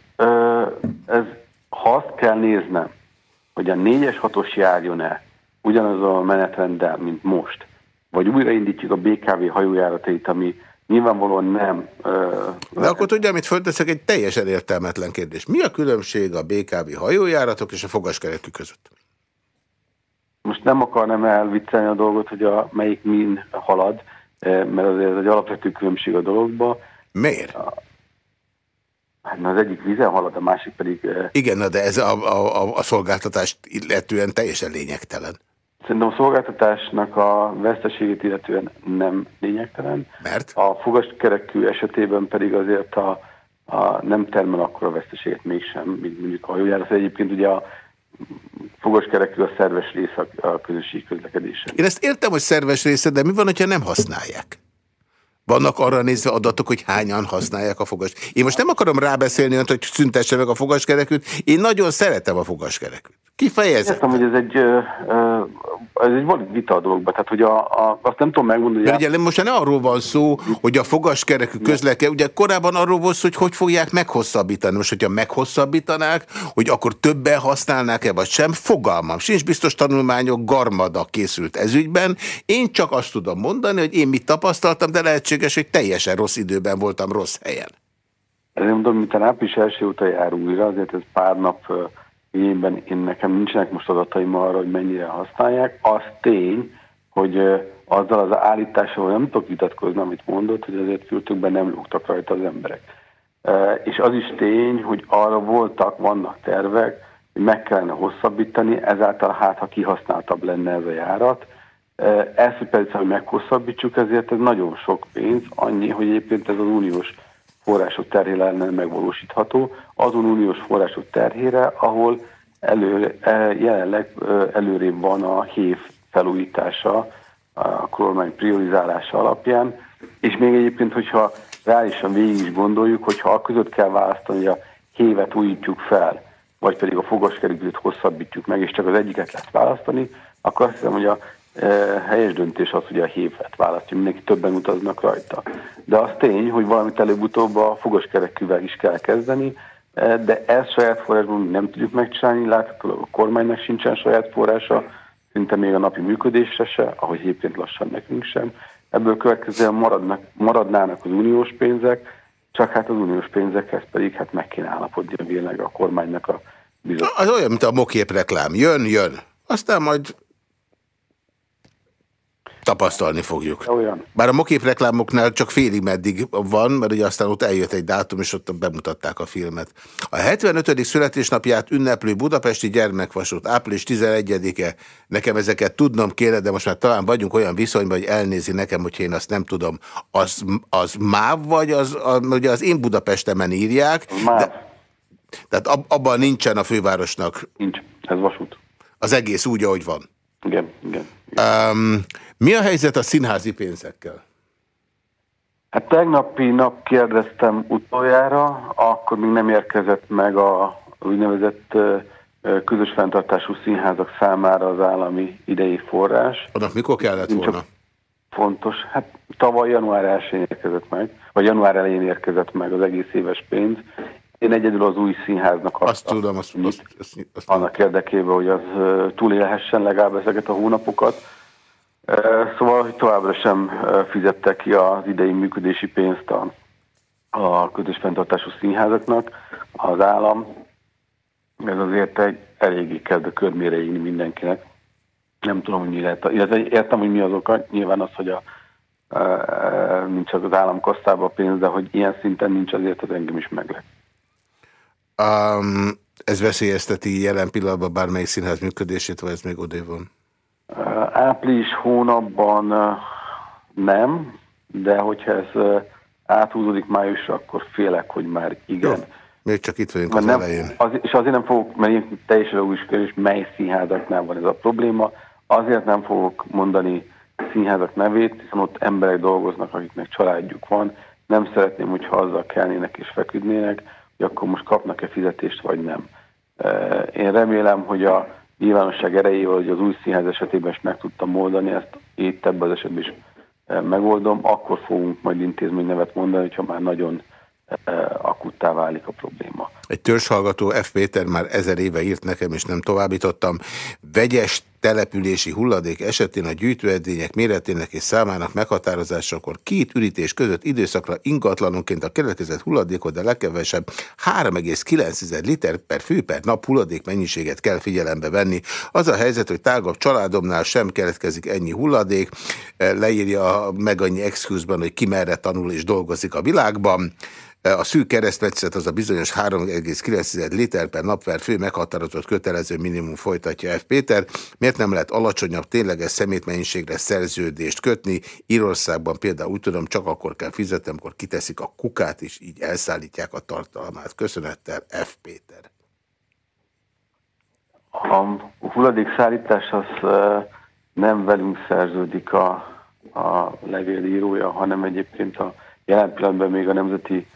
ez, ha azt kell néznem, hogy a 4-es 6-os járjon el ugyanaz a menetrenddel, mint most, vagy újraindítjuk a BKV hajójáratait, ami Nyilvánvalóan nem. De akkor tudja, amit fölteszek, egy teljesen értelmetlen kérdés. Mi a különbség a BKV hajójáratok és a fogaskerekű között? Most nem akarnám elviccelni a dolgot, hogy a melyik min halad, mert azért ez egy alapvető különbség a dologba. Miért? Hát az egyik vizen halad, a másik pedig... Igen, de ez a, a, a szolgáltatást illetően teljesen lényegtelen. Szerintem a szolgáltatásnak a veszteségét illetően nem lényegtelen. Mert? A fogaskerekű esetében pedig azért a, a nem termel akkor a veszteséget mégsem, mint mondjuk a hajójárat. Egyébként ugye a fogaskerekű a szerves része a közösségi közlekedésen. Én ezt értem, hogy szerves része, de mi van, hogyha nem használják? Vannak arra nézve adatok, hogy hányan használják a fogas. Én most nem akarom rábeszélni önt, hogy szüntesse meg a fogaskerekűt. Én nagyon szeretem a fogaskerekűt. Kifejezem. Értem, hogy ez egy, ez egy valami vita a dologban. Tehát, hogy a, a, azt nem tudom megmondani, hogy... ugye most nem arról van szó, hogy a fogaskerekű közleke, ugye korábban arról volt szó, hogy hogy fogják meghosszabbítani. Most, hogyha meghosszabbítanák, hogy akkor többen használnák-e, vagy sem, fogalmam. Sincs biztos tanulmányok, garmada készült ezügyben. Én csak azt tudom mondani, hogy én mit tapasztaltam, de lehetséges, hogy teljesen rossz időben voltam rossz helyen. Én mondom, mint a április első óta jár újra, azért ez pár nap Én, én nekem nincsenek most adataim arra, hogy mennyire használják. Az tény, hogy azzal az állítással nem tudok vitatkozni, amit mondott, hogy azért fültökben nem lógtak rajta az emberek. És az is tény, hogy arra voltak, vannak tervek, hogy meg kellene hosszabbítani, ezáltal hát, ha kihasználtabb lenne ez a járat. Ezt, hogy persze, hogy meghosszabbítsuk, ezért ez nagyon sok pénz, annyi, hogy egyébként ez az uniós források terhére lenne megvalósítható, azon uniós források terhére, ahol elő, e, jelenleg előrébb van a HÉV felújítása a kormány priorizálása alapján, és még egyébként, hogyha reálisan végig is gondoljuk, hogyha a között kell választani, hogy a hévet újítjuk fel, vagy pedig a fogaskerekűt hosszabbítjuk meg, és csak az egyiket lehet választani, akkor azt hiszem, hogy a helyes döntés az, hogy a hévet választja, mindenki többen utaznak rajta. De az tény, hogy valamit előbb-utóbb a fogaskerekűvel is kell kezdeni, de ezt saját forrásban nem tudjuk megcsinálni, láthatólag a kormánynak sincsen saját forrása, szinte még a napi működésre se, ahogy egyébként lassan nekünk sem. Ebből következően maradnak, maradnának az uniós pénzek, csak hát az uniós pénzekhez pedig hát meg kéne állapodni a a kormánynak a bizony. Az olyan, mint a mokép reklám. Jön, jön. Aztán majd tapasztalni fogjuk. Olyan. Bár a mokép reklámoknál csak félig meddig van, mert ugye aztán ott eljött egy dátum, és ott bemutatták a filmet. A 75. születésnapját ünneplő Budapesti Gyermekvasút, április 11-e, nekem ezeket tudnom kéne, de most már talán vagyunk olyan viszonyban, hogy elnézi nekem, hogy én azt nem tudom. Az, az MÁV vagy az, az, ugye az én Budapestemen írják. MÁV. De, tehát ab, abban nincsen a fővárosnak. Nincs, ez vasút. Az egész úgy, ahogy van. Igen, igen. igen. Um, mi a helyzet a színházi pénzekkel? Hát tegnapi nap kérdeztem utoljára, akkor még nem érkezett meg a úgynevezett közös fenntartású színházak számára az állami idei forrás. Annak mikor kellett volna? Csak fontos. Hát tavaly január 1-én érkezett meg, vagy január elején érkezett meg az egész éves pénz. Én egyedül az új színháznak azt, azt tudom, azt, azt, azt, azt annak érdekében, hogy az túlélhessen legalább ezeket a hónapokat. Szóval, hogy továbbra sem fizettek ki az idei működési pénzt a, a közös fenntartású színházaknak az állam. Ez azért egy eléggé kezd a körmére égni mindenkinek. Nem tudom, hogy mi lehet. Illetve értem, hogy mi az oka. Nyilván az, hogy a, nincs csak az állam a pénz, de hogy ilyen szinten nincs, azért az engem is meglep. Um, ez veszélyezteti jelen pillanatban bármelyik színház működését, vagy ez még odé van? Április hónapban nem, de hogyha ez áthúzódik májusra, akkor félek, hogy már igen. Jó. Még csak itt vagyunk az nem, elején. Az, és azért nem fogok, mert én teljesen új kérdés, mely színházaknál van ez a probléma. Azért nem fogok mondani színházak nevét, hiszen ott emberek dolgoznak, akiknek családjuk van. Nem szeretném, hogyha azzal kelnének és feküdnének, hogy akkor most kapnak-e fizetést, vagy nem. Én remélem, hogy a nyilvánosság erejével, hogy az új színház esetében is meg tudtam oldani, ezt itt ebben az esetben is megoldom, akkor fogunk majd intézménynevet mondani, hogyha már nagyon akuttá válik a probléma. Egy törzshallgató F. Péter már ezer éve írt nekem, és nem továbbítottam. Vegyes települési hulladék esetén a gyűjtőedények méretének és számának meghatározásakor két ürítés között időszakra ingatlanonként a keletkezett hulladékot, de legkevesebb 3,9 liter per fő per nap hulladék mennyiséget kell figyelembe venni. Az a helyzet, hogy tágabb családomnál sem keletkezik ennyi hulladék, leírja meg annyi exkluzban, hogy ki merre tanul és dolgozik a világban. A szűk keresztmetszet az a bizonyos 3,9 liter per nap per fő meghatározott kötelező minimum folytatja F. Péter. Miért nem lehet alacsonyabb tényleges szemétmennyiségre szerződést kötni? Írországban például úgy tudom, csak akkor kell fizetni, amikor kiteszik a kukát, és így elszállítják a tartalmát. Köszönettel F. Péter. A hulladékszállítás az nem velünk szerződik a, a levélírója, hanem egyébként a jelen pillanatban még a Nemzeti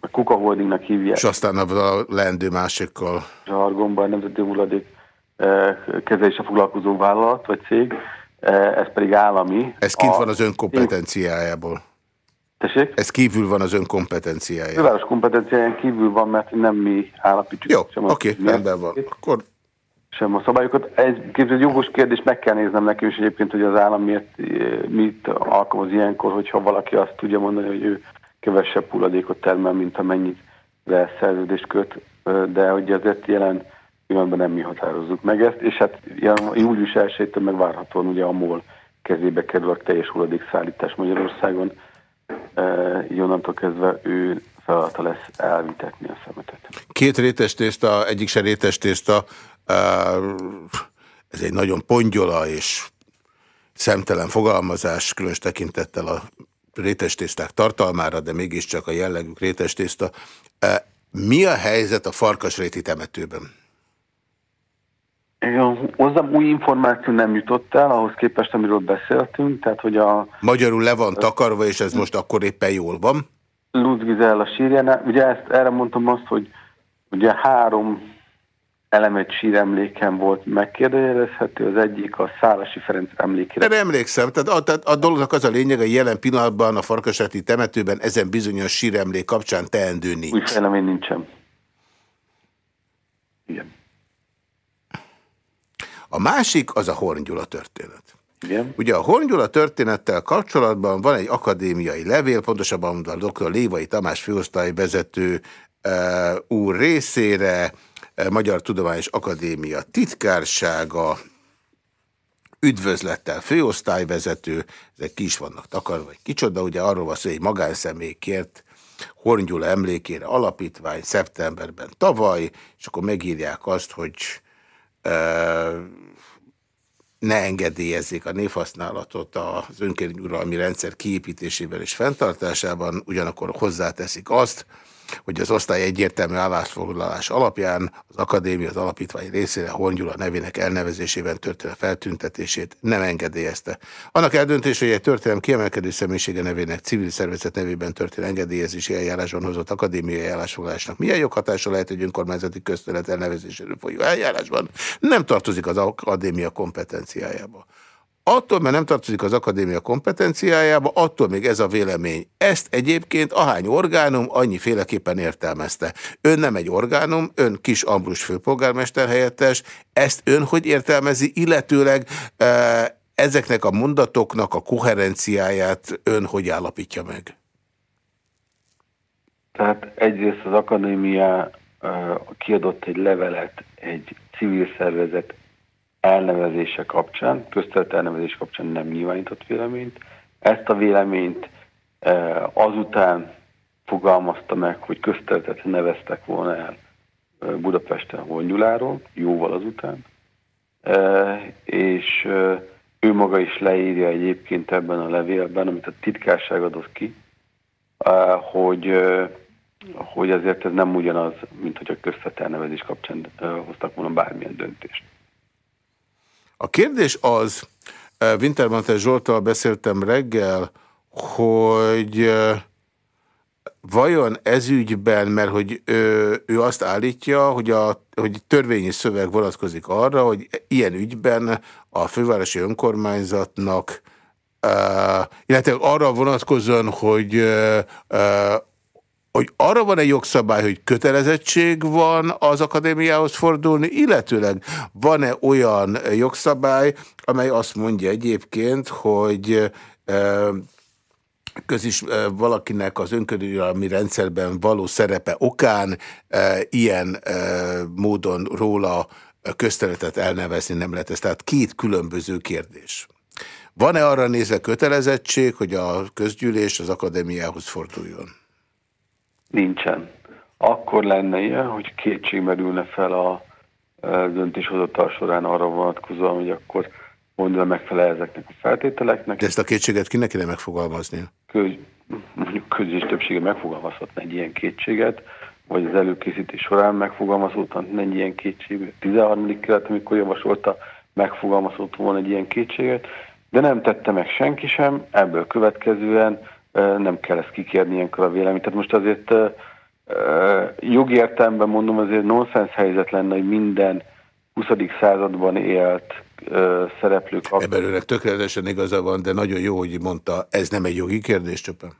a Kuka Holdingnak hívják. És aztán a leendő másikkal. Zsargonban a Nemzeti Hulladék kezelése foglalkozó vállalat vagy cég, ez pedig állami. Ez kint a... van az ön kompetenciájából. Tessék? Ez kívül van az ön kompetenciája. Főváros kompetenciáján kívül van, mert nem mi állapítjuk. Jó, oké, okay, rendben van. Akkor... Sem a szabályokat. Ez egy jogos kérdés, meg kell néznem nekem is egyébként, hogy az állam miért, mit alkalmaz ilyenkor, hogyha valaki azt tudja mondani, hogy ő kevesebb hulladékot termel, mint amennyit le szerződést köt, de hogy azért jelen pillanatban nem mi határozzuk meg ezt, és hát július 1 meg várhatóan ugye a MOL kezébe kerül a teljes hulladékszállítás Magyarországon, így onnantól kezdve ő feladata lesz elvitetni a szemetet. Két rétes tészta, egyik se rétes tészta, ez egy nagyon pongyola és szemtelen fogalmazás, különös tekintettel a rétestészták tartalmára, de mégiscsak a jellegük rétestészta. Mi a helyzet a farkasréti temetőben? Hozzám új információ nem jutott el, ahhoz képest, amiről beszéltünk, tehát hogy a... Magyarul le van takarva, és ez most akkor éppen jól van? Luz Gizella sírjánál, ugye ezt, erre mondtam azt, hogy ugye három elemet síremléken volt megkérdezhető, az egyik a Szálasi Ferenc emlékére. Erre emlékszem, tehát a, tehát a dolognak az a lényeg, hogy jelen pillanatban a Farkasati temetőben ezen bizonyos síremlék kapcsán teendő nincs. Úgy fejlemény nincsen. Igen. A másik az a Horngyula történet. Igen. Ugye a Horngyula történettel kapcsolatban van egy akadémiai levél, pontosabban a dr. Lévai Tamás főosztály vezető uh, úr részére, uh, Magyar Tudományos Akadémia titkársága, üdvözlettel főosztályvezető, ezek ki is vannak takarva, vagy kicsoda, ugye arról van szó, hogy egy magánszemély kért Horngyula emlékére alapítvány szeptemberben tavaly, és akkor megírják azt, hogy ne engedélyezzék a névhasználatot az önkényuralmi rendszer kiépítésével és fenntartásában, ugyanakkor hozzáteszik azt, hogy az osztály egyértelmű állásfoglalás alapján az akadémia az alapítvány részére Hongyula nevének elnevezésében történő feltüntetését nem engedélyezte. Annak eldöntése, hogy egy történelem kiemelkedő személyisége nevének civil szervezet nevében történő engedélyezési eljárásban hozott akadémiai állásfoglalásnak milyen joghatása lehet egy önkormányzati közterület elnevezéséről folyó eljárásban, nem tartozik az akadémia kompetenciájába. Attól, mert nem tartozik az akadémia kompetenciájába, attól még ez a vélemény. Ezt egyébként ahány orgánum annyiféleképpen értelmezte. Ön nem egy orgánum, ön Kis Ambrus főpolgármester helyettes, ezt ön hogy értelmezi, illetőleg e, ezeknek a mondatoknak a koherenciáját ön hogy állapítja meg? Tehát egyrészt az akadémia uh, kiadott egy levelet egy civil szervezet elnevezése kapcsán, köztelt elnevezés kapcsán nem nyilvánított véleményt. Ezt a véleményt e, azután fogalmazta meg, hogy közteltet neveztek volna el e, Budapesten Hongyuláról, jóval azután, e, és ő maga is leírja egyébként ebben a levélben, amit a titkárság adott ki, hogy, hogy azért ez nem ugyanaz, mint hogy a közvetelnevezés kapcsán hoztak volna bármilyen döntést. A kérdés az, eh, Wintermantel Zsoltal beszéltem reggel, hogy eh, vajon ezügyben, mert hogy ő, ő azt állítja, hogy a hogy törvényi szöveg vonatkozik arra, hogy ilyen ügyben a fővárosi önkormányzatnak Uh, illetve arra vonatkozóan, hogy hogy arra van egy jogszabály, hogy kötelezettség van az akadémiához fordulni, illetőleg van-e olyan jogszabály, amely azt mondja egyébként, hogy közis valakinek az önkörülmi rendszerben való szerepe okán ilyen módon róla közteletet elnevezni nem lehet. Ez tehát két különböző kérdés. Van-e arra nézve kötelezettség, hogy a közgyűlés az akadémiához forduljon? Nincsen. Akkor lenne ilyen, hogy kétség merülne fel a döntéshozatal során arra vonatkozóan, hogy akkor mondja megfelel ezeknek a feltételeknek. De ezt a kétséget kinek kéne megfogalmazni? Köz, mondjuk közös többsége megfogalmazhatna egy ilyen kétséget, vagy az előkészítés során megfogalmazódhatna egy ilyen kétséget. 13. kelet, amikor javasolta, megfogalmazott volna egy ilyen kétséget, de nem tette meg senki sem, ebből következően nem kell ezt kikérni ilyenkor a véleményt. Tehát most azért jogi értelemben mondom, azért nonsens helyzet lenne, hogy minden 20. században élt szereplők... Ebben önnek tökéletesen igaza van, de nagyon jó, hogy mondta, ez nem egy jogi kérdés csöpen.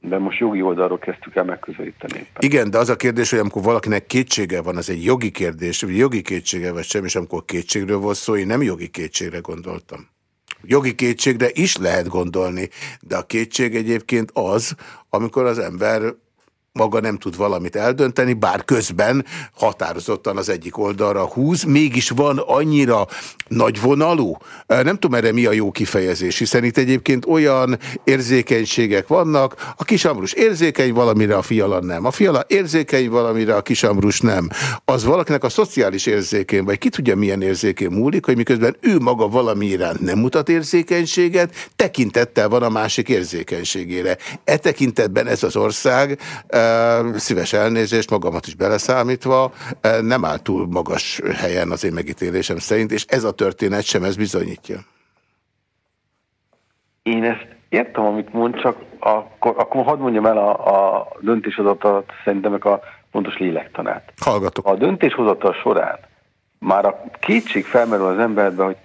De most jogi oldalról kezdtük el megközelíteni. Éppen. Igen, de az a kérdés, hogy amikor valakinek kétsége van, az egy jogi kérdés, vagy jogi kétsége vagy sem, és amikor kétségről volt szó, én nem jogi kétségre gondoltam. Jogi kétségre is lehet gondolni, de a kétség egyébként az, amikor az ember maga nem tud valamit eldönteni, bár közben határozottan az egyik oldalra húz, mégis van annyira nagyvonalú, nem tudom erre mi a jó kifejezés, hiszen itt egyébként olyan érzékenységek vannak, a kisambrus érzékeny valamire, a fiala nem. A fiala érzékeny valamire, a kisambrus nem. Az valakinek a szociális érzékén, vagy ki tudja milyen érzékén múlik, hogy miközben ő maga valami iránt nem mutat érzékenységet, tekintettel van a másik érzékenységére. E tekintetben ez az ország Szíves elnézést, magamat is beleszámítva, nem áll túl magas helyen az én megítélésem szerint, és ez a történet sem ez bizonyítja. Én ezt értem, amit mond, csak akkor, akkor hadd mondjam el a, a döntéshozatat, szerintem a fontos lélektanát. Hallgatok. A döntéshozatal során már a kétség felmerül az emberbe, hogy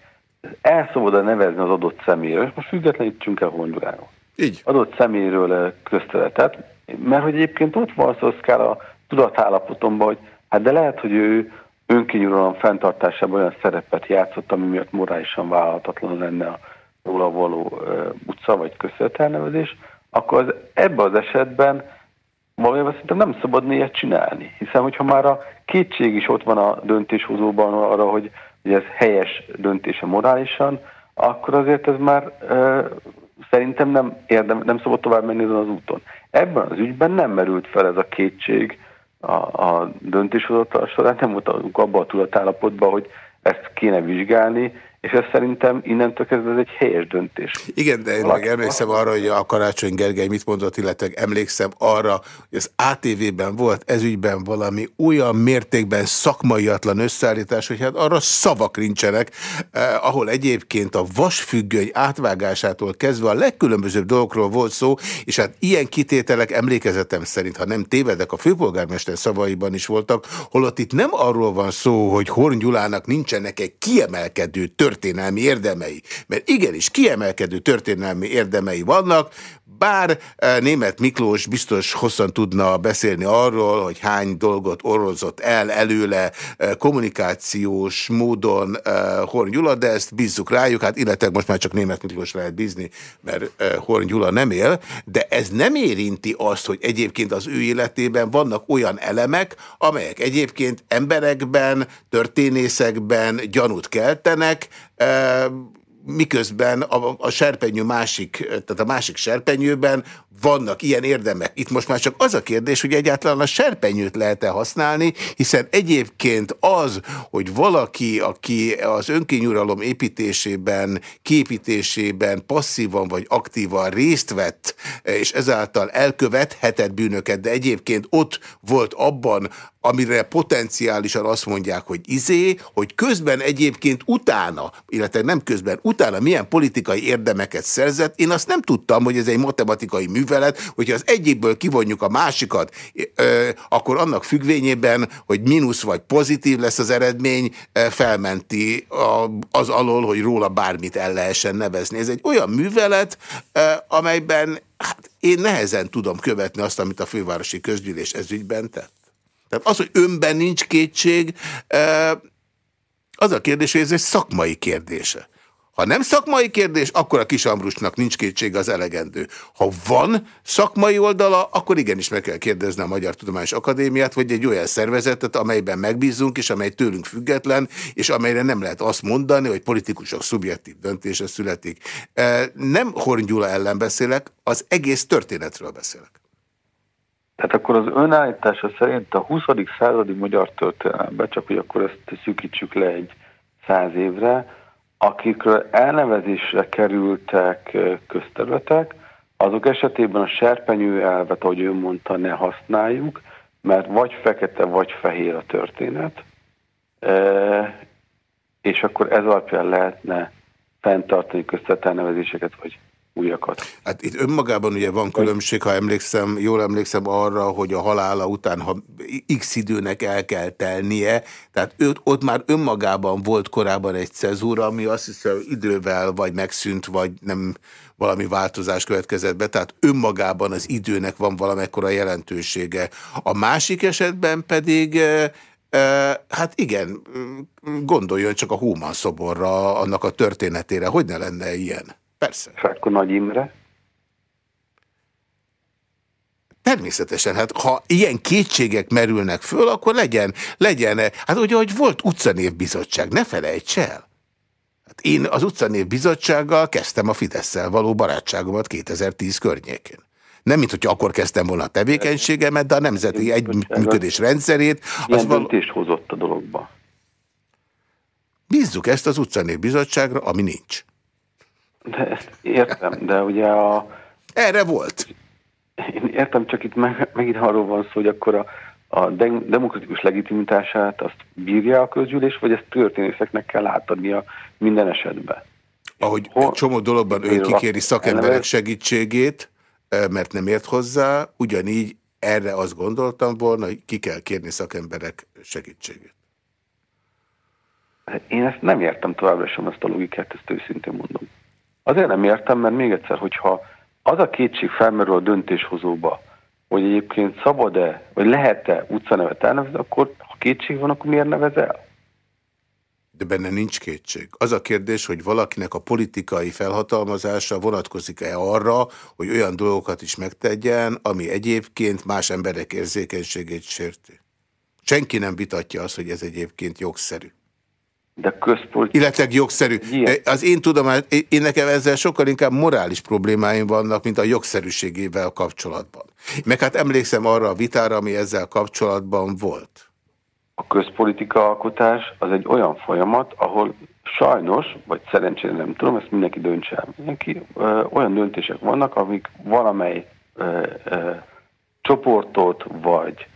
el szabad nevezni az adott személyről, és most függetlenítsünk el Honduráról. Így. Adott személyről közteletet, mert hogy egyébként ott van Szoszkár a tudatállapotomban, hogy hát de lehet, hogy ő önkényuralom fenntartásában olyan szerepet játszott, ami miatt morálisan vállalhatatlan lenne a róla való utca vagy közvetelnevezés, akkor az, ebben az esetben valójában szerintem nem szabad ilyet csinálni. Hiszen, hogyha már a kétség is ott van a döntéshozóban arra, hogy, hogy ez helyes döntése morálisan, akkor azért ez már uh, szerintem nem, érdem, nem szabad tovább menni ezen az úton. Ebben az ügyben nem merült fel ez a kétség a, a döntéshozatal során, nem voltunk abban a tudatállapotban, hogy ezt kéne vizsgálni, és ez szerintem innentől kezdve ez egy helyes döntés. Igen, de én meg emlékszem arra, hogy a Karácsony Gergely mit mondott, illetve emlékszem arra, hogy az ATV-ben volt ezügyben valami olyan mértékben szakmaiatlan összeállítás, hogy hát arra szavak nincsenek, eh, ahol egyébként a vasfüggöny átvágásától kezdve a legkülönbözőbb dolgokról volt szó, és hát ilyen kitételek emlékezetem szerint, ha nem tévedek, a főpolgármester szavaiban is voltak, holott itt nem arról van szó, hogy Horn Gyulának nincsenek egy kiemelkedő tör történelmi érdemei. Mert igenis kiemelkedő történelmi érdemei vannak, bár e, német Miklós biztos hosszan tudna beszélni arról, hogy hány dolgot orrozott el előle e, kommunikációs módon e, Horn Gyula, de ezt bízzuk rájuk, hát illetve most már csak német Miklós lehet bízni, mert Horn Gyula nem él, de ez nem érinti azt, hogy egyébként az ő életében vannak olyan elemek, amelyek egyébként emberekben, történészekben gyanút keltenek, miközben a, a serpenyő másik, tehát a másik serpenyőben vannak ilyen érdemek. Itt most már csak az a kérdés, hogy egyáltalán a serpenyőt lehet-e használni, hiszen egyébként az, hogy valaki, aki az önkényuralom építésében, képítésében passzívan vagy aktívan részt vett, és ezáltal elkövethetett bűnöket, de egyébként ott volt abban, amire potenciálisan azt mondják, hogy izé, hogy közben egyébként utána, illetve nem közben, utána milyen politikai érdemeket szerzett, én azt nem tudtam, hogy ez egy matematikai művelet, hogyha az egyikből kivonjuk a másikat, akkor annak függvényében, hogy mínusz vagy pozitív lesz az eredmény, felmenti az alól, hogy róla bármit el lehessen nevezni. Ez egy olyan művelet, amelyben hát én nehezen tudom követni azt, amit a fővárosi közgyűlés ezügyben tett. Tehát az, hogy önben nincs kétség, az a kérdés, hogy ez egy szakmai kérdése. Ha nem szakmai kérdés, akkor a kis Ambrusnak nincs kétség az elegendő. Ha van szakmai oldala, akkor igenis meg kell kérdezni a Magyar Tudományos Akadémiát, vagy egy olyan szervezetet, amelyben megbízunk, és amely tőlünk független, és amelyre nem lehet azt mondani, hogy politikusok szubjektív döntése születik. Nem Horn Gyula ellen beszélek, az egész történetről beszélek. Tehát akkor az önállítása szerint a 20. századi magyar történelemben, csak hogy akkor ezt szűkítsük le egy száz évre, akikről elnevezésre kerültek közterületek, azok esetében a serpenyő elvet, ahogy ő mondta, ne használjuk, mert vagy fekete, vagy fehér a történet, és akkor ez alapján lehetne fenntartani közterületelnevezéseket, vagy újakat. Hát itt önmagában ugye van különbség, ha emlékszem, jól emlékszem arra, hogy a halála után, ha x időnek el kell telnie, tehát őt, ott már önmagában volt korábban egy cezúra, ami azt hiszem idővel vagy megszűnt, vagy nem valami változás következett be, tehát önmagában az időnek van valamekkora jelentősége. A másik esetben pedig Hát igen, gondoljon csak a Hóman szoborra, annak a történetére. Hogy ne lenne ilyen? Persze. És akkor Nagy Imre? Természetesen, hát ha ilyen kétségek merülnek föl, akkor legyen, legyen, hát ugye, hogy volt utcanévbizottság, ne felejts el. Hát én az utcanév bizottsággal kezdtem a fidesz való barátságomat 2010 környékén. Nem, mint hogy akkor kezdtem volna a tevékenységemet, de a nemzeti együttműködés rendszerét. Milyen val... döntést hozott a dologba? Bízzuk ezt az utcanév bizottságra, ami nincs. De ezt értem, de ugye a... Erre volt. Én értem, csak itt meg, megint arról van szó, hogy akkor a, a demokratikus legitimitását azt bírja a közgyűlés, vagy ezt történészeknek kell átadnia minden esetben. Ahogy egy csomó dologban ön kikéri szakemberek segítségét, mert nem ért hozzá, ugyanígy erre azt gondoltam volna, hogy ki kell kérni szakemberek segítségét. Én ezt nem értem továbbra sem, ezt a logikát, ezt őszintén mondom. Azért nem értem, mert még egyszer, hogyha az a kétség felmerül a döntéshozóba, hogy egyébként szabad-e, vagy lehet-e utcanevet elnevezni, akkor ha kétség van, akkor miért nevez el? De benne nincs kétség. Az a kérdés, hogy valakinek a politikai felhatalmazása vonatkozik-e arra, hogy olyan dolgokat is megtegyen, ami egyébként más emberek érzékenységét sérti. Senki nem vitatja azt, hogy ez egyébként jogszerű. De közpolitikai... Illetve jogszerű. Ilyen. Az én tudom, én nekem ezzel sokkal inkább morális problémáim vannak, mint a jogszerűségével kapcsolatban. Meg hát emlékszem arra a vitára, ami ezzel kapcsolatban volt a közpolitika alkotás az egy olyan folyamat, ahol sajnos, vagy szerencsére nem tudom, ezt mindenki döntse el. Mindenki, ö, olyan döntések vannak, amik valamely ö, ö, csoportot, vagy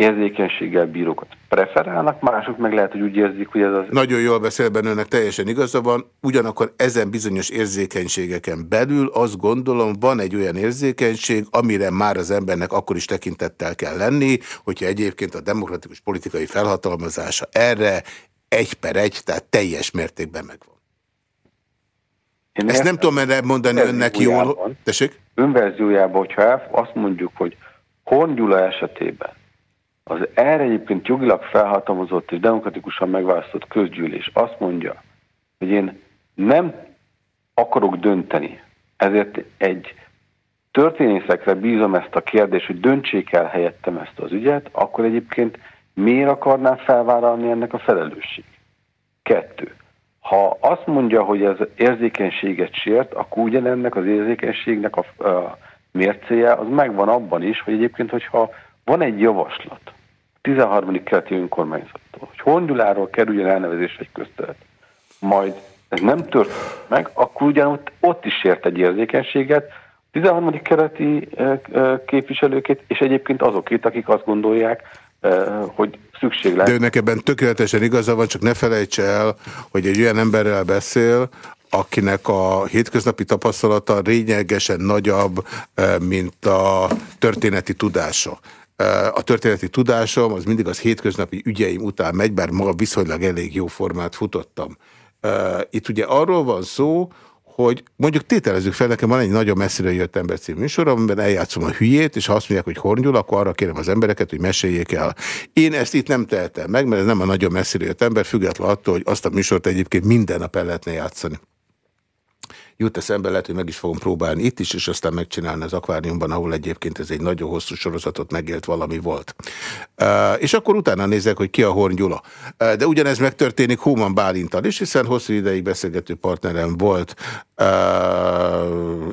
érzékenységgel bírókat preferálnak, mások meg lehet, hogy úgy érzik, hogy ez az... Nagyon jól beszél benne, teljesen igaza van, ugyanakkor ezen bizonyos érzékenységeken belül azt gondolom, van egy olyan érzékenység, amire már az embernek akkor is tekintettel kell lenni, hogyha egyébként a demokratikus politikai felhatalmazása erre egy per egy, tehát teljes mértékben megvan. Én Ezt nem tudom erre mondani önnek jól. Tessék? Önverziójában, hogyha azt mondjuk, hogy Horn Gyula esetében az erre egyébként jogilag felhatalmazott és demokratikusan megválasztott közgyűlés azt mondja, hogy én nem akarok dönteni, ezért egy történészekre bízom ezt a kérdést, hogy döntsék el helyettem ezt az ügyet, akkor egyébként miért akarnám felvállalni ennek a felelősség? Kettő. Ha azt mondja, hogy ez érzékenységet sért, akkor ugyanennek az érzékenységnek a, a mércéje az megvan abban is, hogy egyébként, hogyha van egy javaslat, 13. keleti önkormányzattól, hogy Hongyuláról kerüljön elnevezés egy köztelet, majd ez nem tört meg, akkor ugyanott ott is sért egy érzékenységet, 13. keleti képviselőkét, és egyébként azokét, akik azt gondolják, hogy szükség lehet. De önnek ebben tökéletesen igaza van, csak ne felejtse el, hogy egy olyan emberrel beszél, akinek a hétköznapi tapasztalata lényegesen nagyobb, mint a történeti tudása a történeti tudásom az mindig az hétköznapi ügyeim után megy, bár maga viszonylag elég jó formát futottam. Itt ugye arról van szó, hogy mondjuk tételezzük fel, nekem van egy nagyon messzire jött ember című műsorom, amiben eljátszom a hülyét, és ha azt mondják, hogy hornyul, akkor arra kérem az embereket, hogy meséljék el. Én ezt itt nem tehetem meg, mert ez nem a nagyon messzire jött ember, független attól, hogy azt a műsort egyébként minden nap el lehetne játszani jut eszembe, lehet, hogy meg is fogom próbálni itt is, és aztán megcsinálni az akváriumban, ahol egyébként ez egy nagyon hosszú sorozatot megélt valami volt. Uh, és akkor utána nézek, hogy ki a Horn Gyula. De ugyanez megtörténik Human Bálintal is, hiszen hosszú ideig beszélgető partnerem volt uh,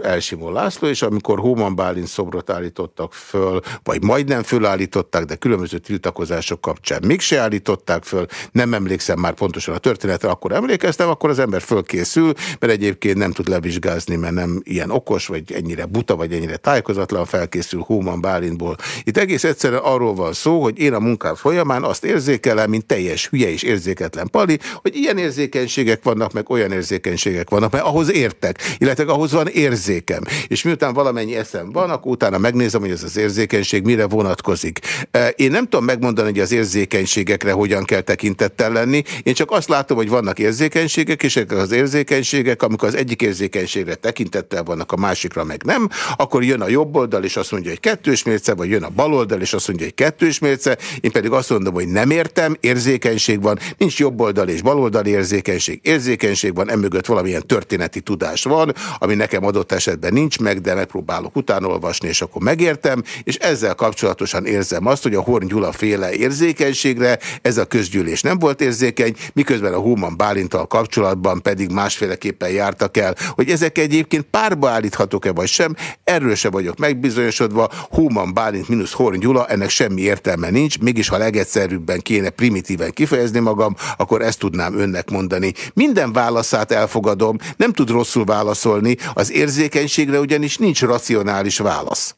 Elsimó László, és amikor Human Bálint szobrot állítottak föl, vagy majdnem fölállították, de különböző tiltakozások kapcsán mégse állították föl, nem emlékszem már pontosan a történetre, akkor emlékeztem, akkor az ember fölkészül, mert egyébként nem tud levizsgázni, mert nem ilyen okos, vagy ennyire buta, vagy ennyire tájékozatlan felkészül Human Bálintból. Itt egész egyszerűen arról van szó, hogy én a munkám folyamán azt érzékelem, mint teljes hülye és érzéketlen pali, hogy ilyen érzékenységek vannak, meg olyan érzékenységek vannak, mert ahhoz értek, illetve ahhoz van érzékem. És miután valamennyi eszem van, akkor utána megnézem, hogy ez az érzékenység mire vonatkozik. E, én nem tudom megmondani, hogy az érzékenységekre hogyan kell tekintettel lenni. Én csak azt látom, hogy vannak érzékenységek, és ezek az érzékenységek, amikor az egyik érzékenység érzékenységre tekintettel vannak, a másikra meg nem, akkor jön a jobb oldal, és azt mondja, hogy kettős mérce, vagy jön a bal oldal, és azt mondja, hogy kettős mérce. Én pedig azt mondom, hogy nem értem, érzékenység van, nincs jobb oldal és bal oldal érzékenység. Érzékenység van, emögött valamilyen történeti tudás van, ami nekem adott esetben nincs meg, de megpróbálok utánolvasni, és akkor megértem, és ezzel kapcsolatosan érzem azt, hogy a Horn Gyula féle érzékenységre ez a közgyűlés nem volt érzékeny, miközben a Human Bálintal kapcsolatban pedig másféleképpen jártak el hogy ezek egyébként párba állíthatók-e vagy sem, erről se vagyok megbizonyosodva, Human Bálint mínusz Horn Gyula, ennek semmi értelme nincs, mégis ha legegyszerűbben kéne primitíven kifejezni magam, akkor ezt tudnám önnek mondani. Minden válaszát elfogadom, nem tud rosszul válaszolni, az érzékenységre ugyanis nincs racionális válasz.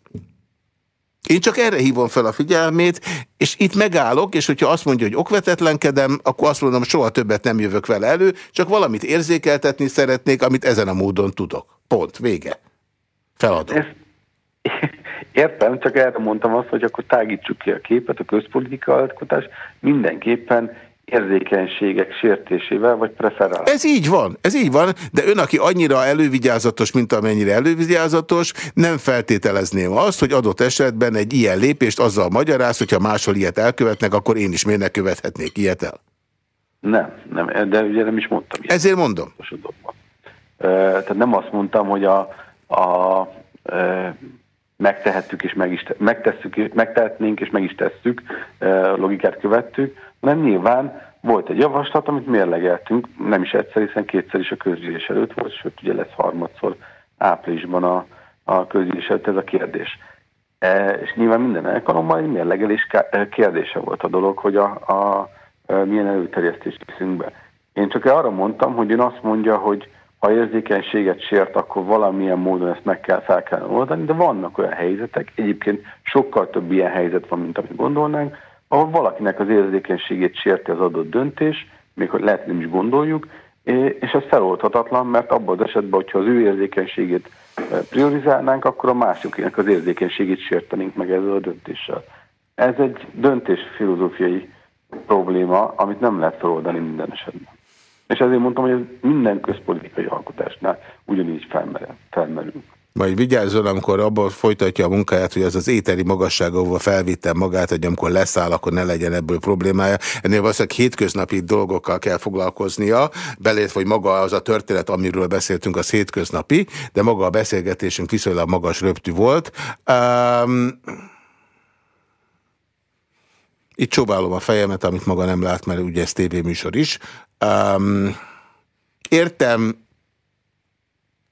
Én csak erre hívom fel a figyelmét, és itt megállok, és hogyha azt mondja, hogy okvetetlenkedem, akkor azt mondom, soha többet nem jövök vele elő, csak valamit érzékeltetni szeretnék, amit ezen a módon tudok. Pont, vége. Feladom. Ez, értem, csak erre mondtam azt, hogy akkor tágítsuk ki a képet, a közpolitika alkotás mindenképpen érzékenységek sértésével, vagy preferál. Ez így van, ez így van, de ön, aki annyira elővigyázatos, mint amennyire elővigyázatos, nem feltételezném azt, hogy adott esetben egy ilyen lépést azzal magyaráz, hogyha máshol ilyet elkövetnek, akkor én is miért ne követhetnék ilyet el? Nem, nem, de ugye nem is mondtam. Ilyet. Ezért mondom. Tehát nem azt mondtam, hogy a, a, a megtehettük és meg is, megtesszük, megtehetnénk és meg is tesszük, logikát követtük, hanem nyilván volt egy javaslat, amit mérlegeltünk, nem is egyszer, hiszen kétszer is a közgyűlés előtt volt, sőt ugye lesz harmadszor áprilisban a, a közgyűlés előtt ez a kérdés. E, és nyilván minden alkalommal egy mérlegelés kérdése volt a dolog, hogy a, a, a milyen előterjesztést viszünk be. Én csak arra mondtam, hogy ön azt mondja, hogy ha érzékenységet sért, akkor valamilyen módon ezt meg kell, fel kell oldani, de vannak olyan helyzetek, egyébként sokkal több ilyen helyzet van, mint amit gondolnánk, ahol valakinek az érzékenységét sérti az adott döntés, még hogy lehet nem is gondoljuk, és ez feloldhatatlan, mert abban az esetben, hogyha az ő érzékenységét e, priorizálnánk, akkor a másiknak az érzékenységét sértenénk meg ezzel a döntéssel. Ez egy döntés filozófiai probléma, amit nem lehet feloldani minden esetben. És ezért mondtam, hogy ez minden közpolitikai alkotásnál ugyanígy felmerül. felmerül. Majd vigyázzon, amikor abban folytatja a munkáját, hogy az az éteri magasság, ahova felvittem magát, hogy amikor leszáll, akkor ne legyen ebből problémája. Ennél valószínűleg hétköznapi dolgokkal kell foglalkoznia, belét, hogy maga az a történet, amiről beszéltünk, az hétköznapi, de maga a beszélgetésünk viszonylag magas röptű volt. Um, itt csóválom a fejemet, amit maga nem lát, mert ugye ez tévéműsor is. Um, értem,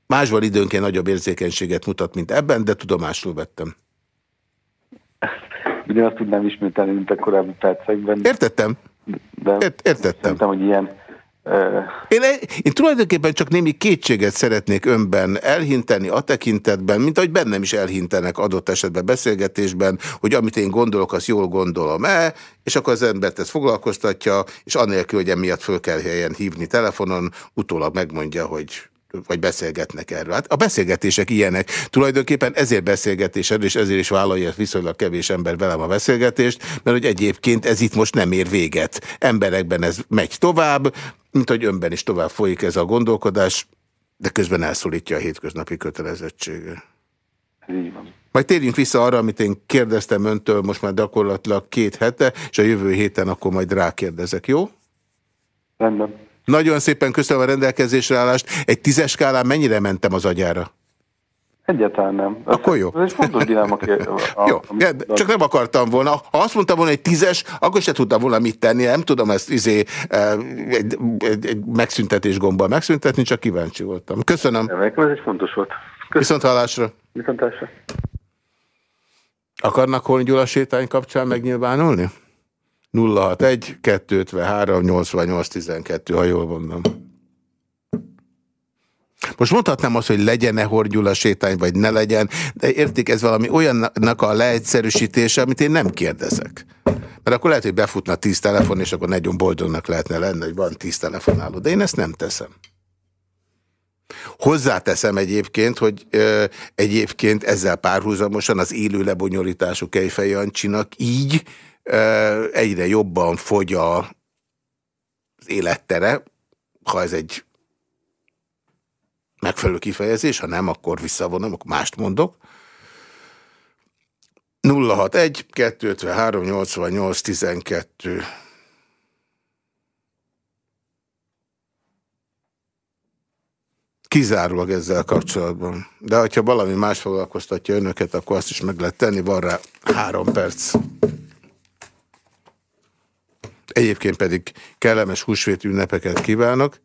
másban időnként nagyobb érzékenységet mutat, mint ebben, de tudomásul vettem. Ugyanazt tudnám ismételni, mint a korábbi percekben. Értettem. De Ért, értettem. Szerintem, hogy ilyen én, én tulajdonképpen csak némi kétséget szeretnék önben elhinteni a tekintetben, mint ahogy bennem is elhintenek adott esetben beszélgetésben, hogy amit én gondolok, azt jól gondolom-e, és akkor az embert ezt foglalkoztatja, és annélkül, hogy emiatt föl kell helyen hívni telefonon, utólag megmondja, hogy vagy beszélgetnek erről. Hát a beszélgetések ilyenek. Tulajdonképpen ezért beszélgetés és ezért is vállalja viszonylag kevés ember velem a beszélgetést, mert hogy egyébként ez itt most nem ér véget. Emberekben ez megy tovább, mint hogy önben is tovább folyik ez a gondolkodás, de közben elszólítja a hétköznapi kötelezettsége. Így van. Majd térjünk vissza arra, amit én kérdeztem öntől most már gyakorlatilag két hete, és a jövő héten akkor majd rákérdezek, jó? Rendben. Nagyon szépen köszönöm a rendelkezésre állást. Egy tízes skálán mennyire mentem az agyára? Egyáltalán nem. Ez, Akkor jó. Ez egy fontos dilemma. jó, csak nem akartam volna. Ha azt mondtam volna, hogy tízes, akkor se tudtam volna mit tenni. Nem tudom ezt izé, egy, egy, egy megszüntetés gombbal megszüntetni, csak kíváncsi voltam. Köszönöm. Nem, ez egy fontos volt. Köszönöm. Viszont hallásra. Viszont hallásra. Akarnak Horn Gyula sétány kapcsán megnyilvánulni? 061 253 88 12, ha jól mondom. Most mondhatnám azt, hogy legyen-e Horgyula sétány, vagy ne legyen, de értik, ez valami olyannak a leegyszerűsítése, amit én nem kérdezek. Mert akkor lehet, hogy befutna tíz telefon, és akkor nagyon boldognak lehetne lenni, hogy van tíz telefonáló. De én ezt nem teszem. Hozzáteszem egyébként, hogy ö, egyébként ezzel párhuzamosan az élő lebonyolítású Kejfej Jancsinak így egyre jobban fogy az élettere, ha ez egy megfelelő kifejezés, ha nem, akkor visszavonom, akkor mást mondok. 061 253 88 12 Kizárólag ezzel kapcsolatban. De hogyha valami más foglalkoztatja önöket, akkor azt is meg lehet tenni. Van rá három perc. Egyébként pedig kellemes húsvét ünnepeket kívánok.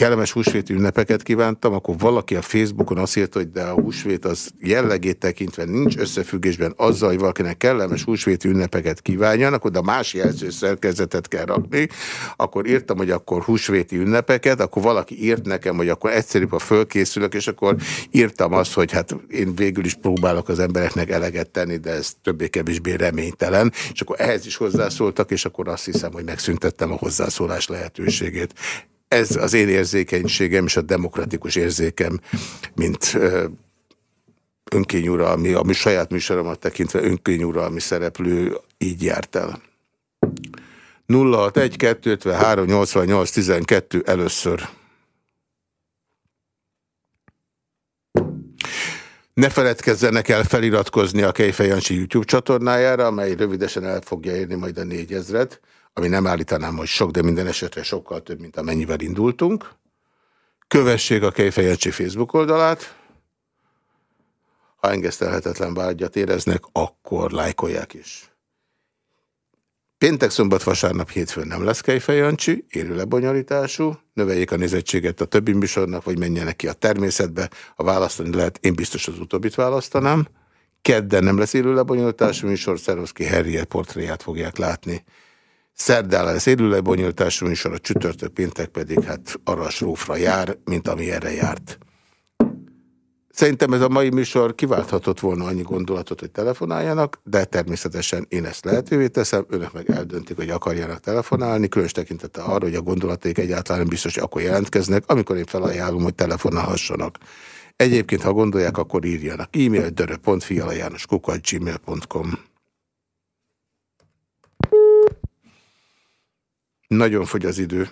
Kellemes húsvéti ünnepeket kívántam, akkor valaki a Facebookon azt írta, hogy de a húsvét az jellegét tekintve nincs összefüggésben azzal, hogy valakinek kellemes húsvéti ünnepeket kívánjan, akkor de a más jelzőszerkezetet kell rakni, akkor írtam, hogy akkor húsvéti ünnepeket, akkor valaki írt nekem, hogy akkor egyszerűbb, ha fölkészülök, és akkor írtam azt, hogy hát én végül is próbálok az embereknek eleget tenni, de ez többé-kevésbé reménytelen, és akkor ehhez is hozzászóltak, és akkor azt hiszem, hogy megszüntettem a hozzászólás lehetőségét ez az én érzékenységem és a demokratikus érzékem, mint önkényuralmi, ami saját műsoromat tekintve önkényuralmi szereplő így járt el. 061 253 88 12 először. Ne feledkezzenek el feliratkozni a Kejfej Jancsi YouTube csatornájára, amely rövidesen el fogja érni majd a négyezret ami nem állítanám, hogy sok, de minden esetre sokkal több, mint amennyivel indultunk. Kövessék a Kejfejecsi Facebook oldalát. Ha engesztelhetetlen vágyat éreznek, akkor lájkolják is. Péntek, szombat, vasárnap, hétfőn nem lesz Kejfejancsi, élő lebonyolítású, növeljék a nézettséget a többi műsornak, vagy menjenek ki a természetbe. Ha választani lehet, én biztos az utóbbit választanám. Kedden nem lesz élő lebonyolítású műsor, Szeroszki Harriet portréját fogják látni. Szerdán lesz élő lebonyolítású műsor, a csütörtök péntek pedig hát arra srófra jár, mint ami erre járt. Szerintem ez a mai műsor kiválthatott volna annyi gondolatot, hogy telefonáljanak, de természetesen én ezt lehetővé teszem, önök meg eldöntik, hogy akarjanak telefonálni, különös tekintete arra, hogy a gondolaték egyáltalán biztos, hogy akkor jelentkeznek, amikor én felajánlom, hogy telefonálhassanak. Egyébként, ha gondolják, akkor írjanak. E-mail dörö.fialajánoskukat.gmail.com Nagyon fogy az idő.